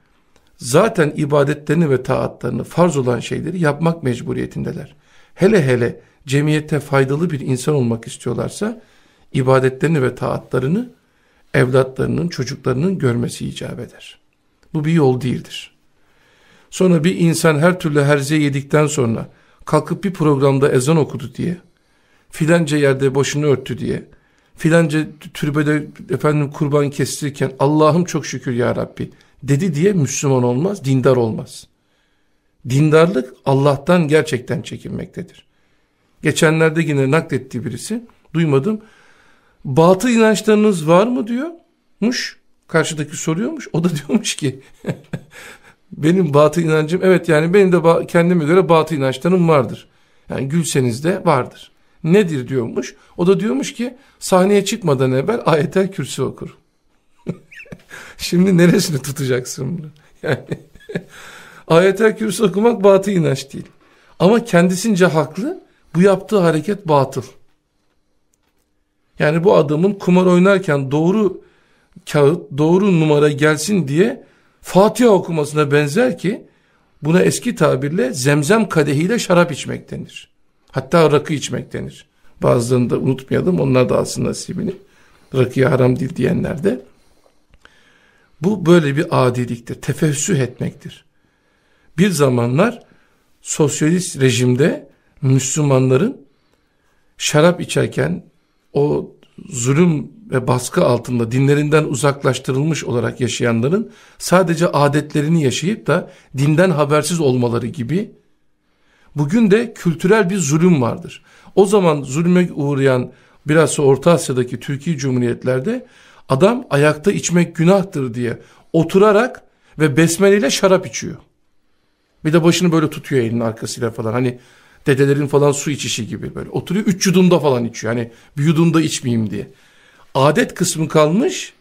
zaten ibadetlerini ve taatlarını farz olan şeyleri yapmak mecburiyetindeler. Hele hele cemiyete faydalı bir insan olmak istiyorlarsa ibadetlerini ve taatlarını evlatlarının, çocuklarının görmesi icap eder. Bu bir yol değildir. Sonra bir insan her türlü herze yedikten sonra kalkıp bir programda ezan okudu diye, filanca yerde başını örttü diye, filanca türbede efendim kurban kestirirken Allah'ım çok şükür ya Rabbi dedi diye Müslüman olmaz, dindar olmaz. Dindarlık Allah'tan gerçekten çekinmektedir. Geçenlerde yine naklettiği birisi, duymadım, batıl inançlarınız var mı diyormuş. Karşıdaki soruyormuş. O da diyormuş ki benim batıl inancım evet yani benim de kendime göre batıl inançlarım vardır. Yani gülseniz de vardır. Nedir diyormuş. O da diyormuş ki sahneye çıkmadan evvel ayetel kürsü okur. Şimdi neresini tutacaksın bunu? Yani ayetel kürsü okumak batıl inanç değil. Ama kendisince haklı bu yaptığı hareket batıl. Yani bu adamın kumar oynarken doğru kağıt, doğru numara gelsin diye Fatiha okumasına benzer ki buna eski tabirle zemzem kadehiyle şarap içmek denir. Hatta rakı içmek denir. Bazılarını da unutmayalım onlar da alsın nasibini. Rakıya haram değil diyenler de. Bu böyle bir adiliktir. Tefessüh etmektir. Bir zamanlar sosyalist rejimde Müslümanların şarap içerken o zulüm ve baskı altında dinlerinden uzaklaştırılmış olarak yaşayanların sadece adetlerini yaşayıp da dinden habersiz olmaları gibi bugün de kültürel bir zulüm vardır. O zaman zulme uğrayan biraz Orta Asya'daki Türkiye Cumhuriyetlerde adam ayakta içmek günahtır diye oturarak ve besmeleyle şarap içiyor. Bir de başını böyle tutuyor elinin arkasıyla falan. Hani dedelerin falan su içişi gibi böyle. Oturuyor üç yudumda falan içiyor. Hani bir yudumda içmeyeyim diye. Adet kısmı kalmış.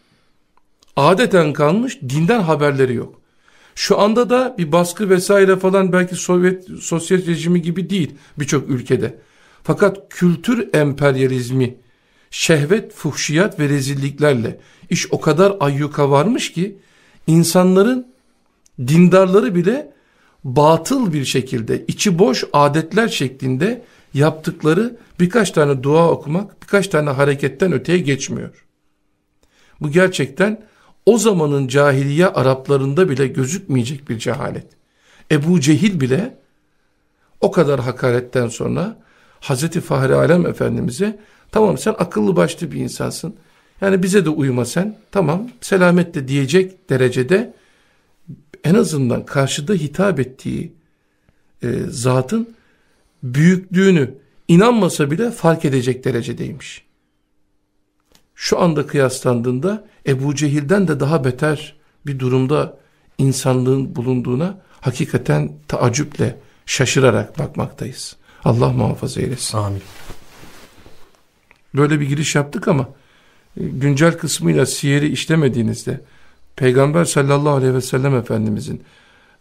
Adeten kalmış. Dinden haberleri yok. Şu anda da bir baskı vesaire falan belki Sovyet sosyal rejimi gibi değil birçok ülkede. Fakat kültür emperyalizmi, şehvet, fuhşiyat ve rezilliklerle iş o kadar ayyuka varmış ki insanların dindarları bile batıl bir şekilde içi boş adetler şeklinde yaptıkları birkaç tane dua okumak, birkaç tane hareketten öteye geçmiyor. Bu gerçekten o zamanın cahiliye Araplarında bile gözükmeyecek bir cehalet. Ebu Cehil bile o kadar hakaretten sonra Hazreti Fahri Alem Efendimiz'e tamam sen akıllı başlı bir insansın. Yani bize de uyuma sen tamam selametle diyecek derecede en azından karşıda hitap ettiği e, zatın büyüklüğünü inanmasa bile fark edecek derecedeymiş. Şu anda kıyaslandığında Ebu Cehil'den de daha beter bir durumda insanlığın bulunduğuna hakikaten taaccüple şaşırarak bakmaktayız. Allah muhafaza eylesin. Amin. Böyle bir giriş yaptık ama e, güncel kısmıyla siyeri işlemediğinizde Peygamber sallallahu aleyhi ve sellem Efendimizin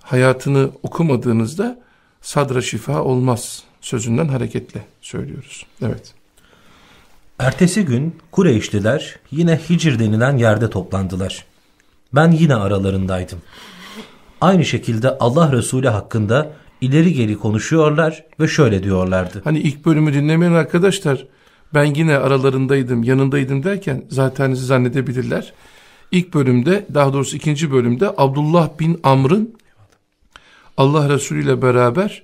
hayatını okumadığınızda sadra şifa olmaz sözünden hareketle söylüyoruz. Evet. Ertesi gün Kureyşliler yine Hicr denilen yerde toplandılar. Ben yine aralarındaydım. Aynı şekilde Allah Resulü hakkında ileri geri konuşuyorlar ve şöyle diyorlardı. Hani ilk bölümü dinlemeyen arkadaşlar ben yine aralarındaydım, yanındaydım derken zaten zannedebilirler. İlk bölümde daha doğrusu ikinci bölümde Abdullah bin Amr'ın Allah Resulü ile beraber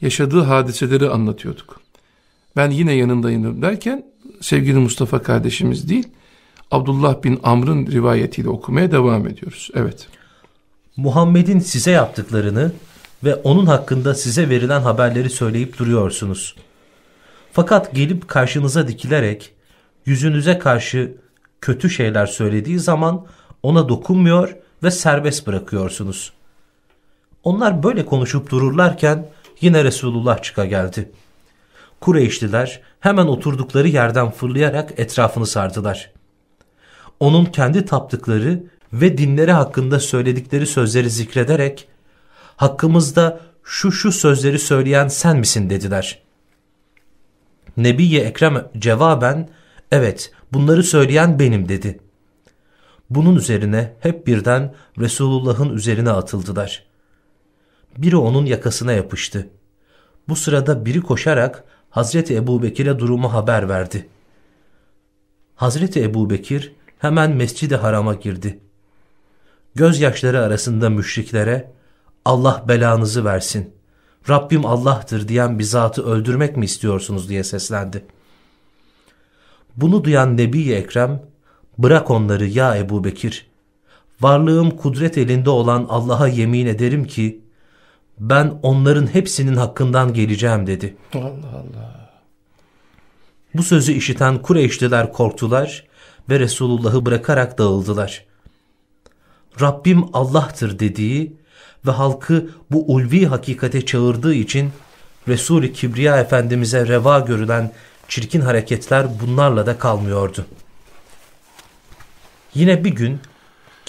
yaşadığı hadiseleri anlatıyorduk. Ben yine yanındayım derken sevgili Mustafa kardeşimiz değil Abdullah bin Amr'ın rivayetiyle okumaya devam ediyoruz. Evet. Muhammed'in size yaptıklarını ve onun hakkında size verilen haberleri söyleyip duruyorsunuz. Fakat gelip karşınıza dikilerek yüzünüze karşı kötü şeyler söylediği zaman ona dokunmuyor ve serbest bırakıyorsunuz. Onlar böyle konuşup dururlarken yine Resulullah çıka geldi. Kureyşliler hemen oturdukları yerden fırlayarak etrafını sardılar. Onun kendi taptıkları ve dinleri hakkında söyledikleri sözleri zikrederek hakkımızda şu şu sözleri söyleyen sen misin dediler. Nebiye Ekrem cevaben evet bunları söyleyen benim dedi. Bunun üzerine hep birden Resulullah'ın üzerine atıldılar. Biri onun yakasına yapıştı. Bu sırada biri koşarak Hazreti Ebu Bekir'e durumu haber verdi. Hazreti Ebu Bekir hemen mescid harama girdi. Gözyaşları arasında müşriklere Allah belanızı versin. Rabbim Allah'tır diyen bir zatı öldürmek mi istiyorsunuz diye seslendi. Bunu duyan Nebi Ekrem, bırak onları ya Ebu Bekir. Varlığım kudret elinde olan Allah'a yemin ederim ki, ben onların hepsinin hakkından geleceğim dedi. Allah Allah. Bu sözü işiten Kureyşliler korktular ve Resulullah'ı bırakarak dağıldılar. Rabbim Allah'tır dediği ve halkı bu ulvi hakikate çağırdığı için Resul-i Kibriya Efendimiz'e reva görülen çirkin hareketler bunlarla da kalmıyordu. Yine bir gün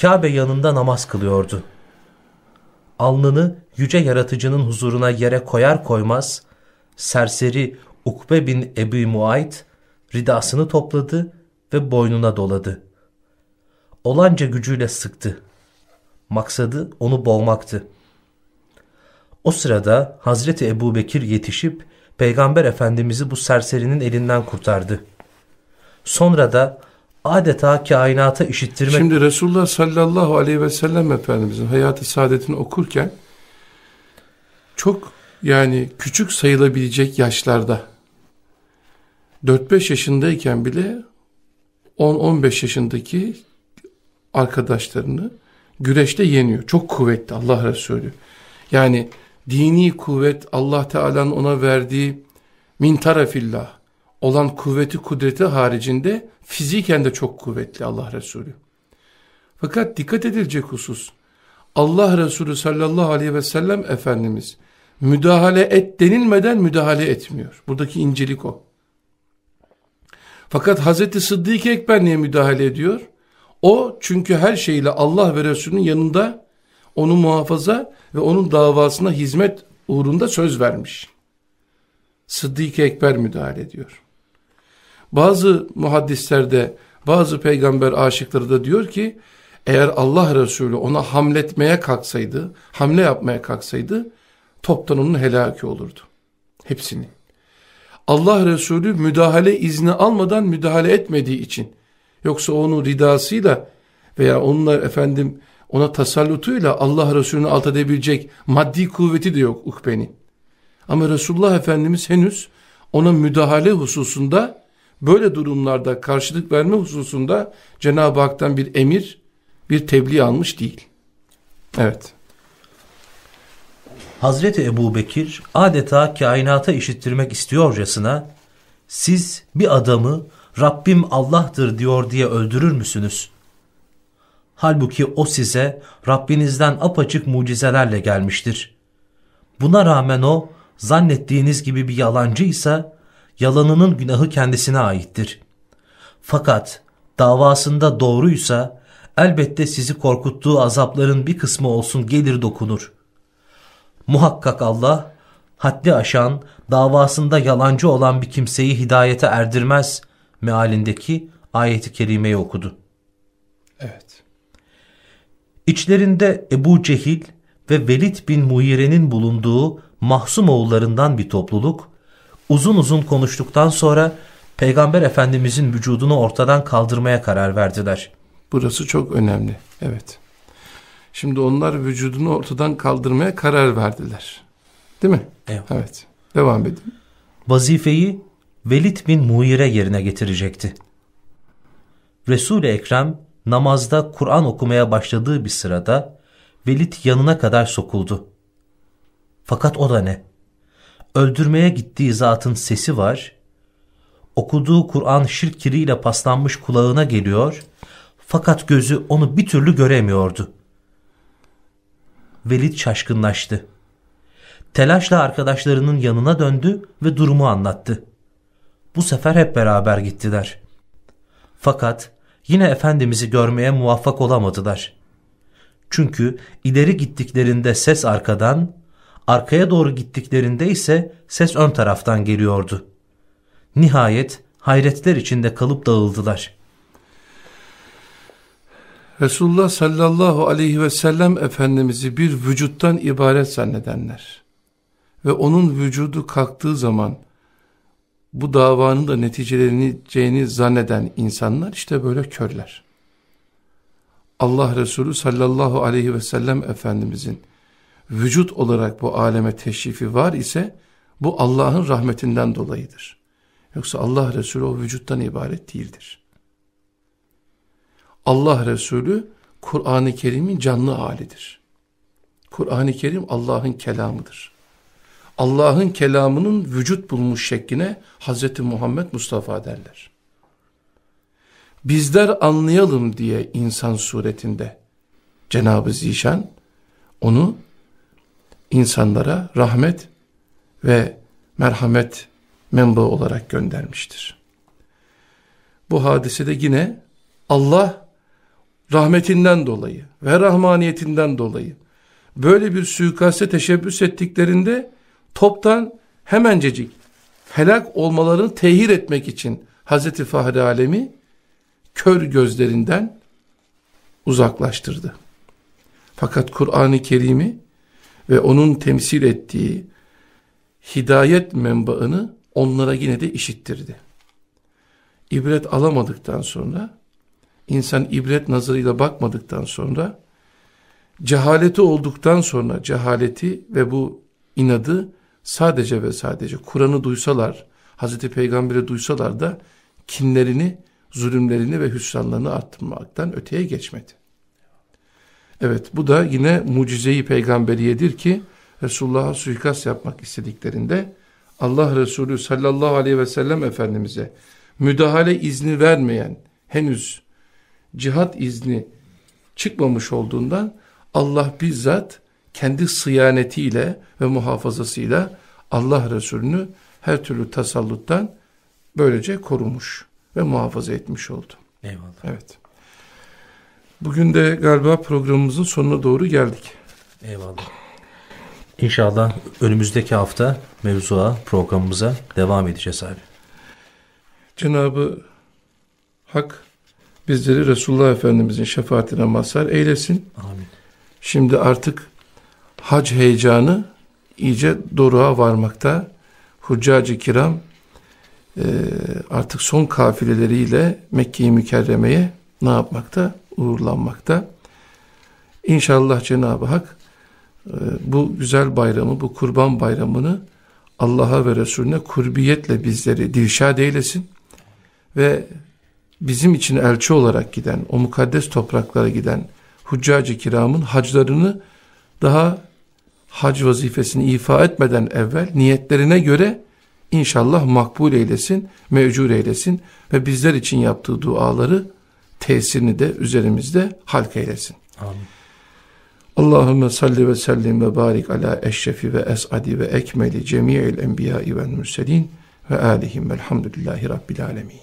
Kabe yanında namaz kılıyordu. Alnını yüce yaratıcının huzuruna yere koyar koymaz, serseri Ukbe bin Ebu Muayt, ridasını topladı ve boynuna doladı. Olanca gücüyle sıktı. Maksadı onu boğmaktı. O sırada Hazreti Ebu Bekir yetişip Peygamber Efendimiz'i bu serserinin elinden kurtardı. Sonra da adeta kainata işittirmek... Şimdi Resulullah sallallahu aleyhi ve sellem Efendimizin hayatı saadetini okurken çok yani küçük sayılabilecek yaşlarda 4-5 yaşındayken bile 10-15 yaşındaki arkadaşlarını güreşte yeniyor. Çok kuvvetli Allah Resulü. Yani dini kuvvet Allah Teala'nın ona verdiği min tarafillah olan kuvveti kudreti haricinde fiziken de çok kuvvetli Allah Resulü. Fakat dikkat edilecek husus Allah Resulü sallallahu aleyhi ve sellem Efendimiz müdahale et denilmeden müdahale etmiyor. Buradaki incelik o. Fakat Hazreti Sıddık Ekber niye müdahale ediyor? O çünkü her şeyle Allah ve Resulünün yanında onu muhafaza ve onun davasına hizmet uğrunda söz vermiş. Sıddık Ekber müdahale ediyor. Bazı muhaddislerde, bazı peygamber aşıkları da diyor ki, eğer Allah Resulü ona hamletmeye kalksaydı, hamle yapmaya kalksaydı, toptan onun helaki olurdu. Hepsini. Allah Resulü müdahale izni almadan müdahale etmediği için, yoksa onun ridasıyla veya onunla efendim ona tasallutuyla Allah Resulü'nü alt edebilecek maddi kuvveti de yok ukbenin. Ama Resulullah Efendimiz henüz ona müdahale hususunda böyle durumlarda karşılık verme hususunda Cenab-ı Hak'tan bir emir, bir tebliğ almış değil. Evet. Hazreti Ebu Bekir adeta kainata işittirmek istiyorcasına siz bir adamı Rabbim Allah'tır diyor diye öldürür müsünüz? Halbuki o size Rabbinizden apaçık mucizelerle gelmiştir. Buna rağmen o zannettiğiniz gibi bir yalancıysa yalanının günahı kendisine aittir. Fakat davasında doğruysa elbette sizi korkuttuğu azapların bir kısmı olsun gelir dokunur. Muhakkak Allah haddi aşan, davasında yalancı olan bir kimseyi hidayete erdirmez mealindeki ayeti kerimeyi okudu. İçlerinde Ebu Cehil ve Velid bin Muhire'nin bulunduğu Mahsum oğullarından bir topluluk, uzun uzun konuştuktan sonra Peygamber Efendimizin vücudunu ortadan kaldırmaya karar verdiler. Burası çok önemli. Evet. Şimdi onlar vücudunu ortadan kaldırmaya karar verdiler. Değil mi? Evet. evet. Devam edin. Vazifeyi Velid bin Muhire yerine getirecekti. Resul-i Ekrem namazda Kur'an okumaya başladığı bir sırada Velid yanına kadar sokuldu. Fakat o da ne? Öldürmeye gittiği zatın sesi var, okuduğu Kur'an şirk kiriyle paslanmış kulağına geliyor, fakat gözü onu bir türlü göremiyordu. Velid şaşkınlaştı. Telaşla arkadaşlarının yanına döndü ve durumu anlattı. Bu sefer hep beraber gittiler. Fakat yine Efendimiz'i görmeye muvaffak olamadılar. Çünkü ileri gittiklerinde ses arkadan, arkaya doğru gittiklerinde ise ses ön taraftan geliyordu. Nihayet hayretler içinde kalıp dağıldılar. Resulullah sallallahu aleyhi ve sellem Efendimiz'i bir vücuttan ibaret zannedenler ve onun vücudu kalktığı zaman bu davanın da neticeleneceğini zanneden insanlar işte böyle körler. Allah Resulü sallallahu aleyhi ve sellem Efendimizin vücut olarak bu aleme teşrifi var ise bu Allah'ın rahmetinden dolayıdır. Yoksa Allah Resulü o vücuttan ibaret değildir. Allah Resulü Kur'an-ı Kerim'in canlı halidir. Kur'an-ı Kerim Allah'ın kelamıdır. Allah'ın kelamının vücut bulmuş şekline Hz. Muhammed Mustafa derler. Bizler anlayalım diye insan suretinde Cenab-ı Zişan onu insanlara rahmet ve merhamet menbaı olarak göndermiştir. Bu hadisede yine Allah rahmetinden dolayı ve rahmaniyetinden dolayı böyle bir suikaste teşebbüs ettiklerinde toptan hemencecik helak olmalarını tehir etmek için Hazreti Fahri Alemi kör gözlerinden uzaklaştırdı. Fakat Kur'an-ı Kerim'i ve onun temsil ettiği hidayet menbaını onlara yine de işittirdi. İbret alamadıktan sonra, insan ibret nazarıyla bakmadıktan sonra, cehaleti olduktan sonra cehaleti ve bu inadı sadece ve sadece Kur'an'ı duysalar, Hazreti Peygamber'i duysalar da kinlerini, zulümlerini ve hüsranlarını arttırmaktan öteye geçmedi. Evet bu da yine mucizeyi peygamberiyedir ki Resulullah'a suikast yapmak istediklerinde Allah Resulü sallallahu aleyhi ve sellem Efendimiz'e müdahale izni vermeyen henüz cihat izni çıkmamış olduğundan Allah bizzat kendi sıyanetiyle ve muhafazasıyla Allah Resulü'nü her türlü tasalluttan böylece korumuş ve muhafaza etmiş oldu. Eyvallah. Evet. Bugün de galiba programımızın sonuna doğru geldik. Eyvallah. İnşallah önümüzdeki hafta mevzuğa, programımıza devam edeceğiz abi. Cenabı Hak bizleri Resulullah Efendimizin şefaatine mazhar eylesin. Amin. Şimdi artık hac heyecanı iyice doruğa varmakta. Huccacı kiram e, artık son kafileleriyle Mekke-i Mükerreme'ye ne yapmakta? Uğurlanmakta. İnşallah Cenab-ı Hak e, bu güzel bayramı, bu kurban bayramını Allah'a ve Resulüne kurbiyetle bizleri dilşad eylesin ve bizim için elçi olarak giden, o mukaddes topraklara giden huccacı kiramın haclarını daha hac vazifesini ifa etmeden evvel niyetlerine göre inşallah makbul eylesin, mevcur eylesin ve bizler için yaptığı duaları tesirini de üzerimizde halk eylesin. Amin. Allahümme salli ve sellim ve barik ala eşrefi ve es'adi ve ekmeli cemi'il enbiyai ve mürselin ve alihim velhamdülillahi rabbil alemin.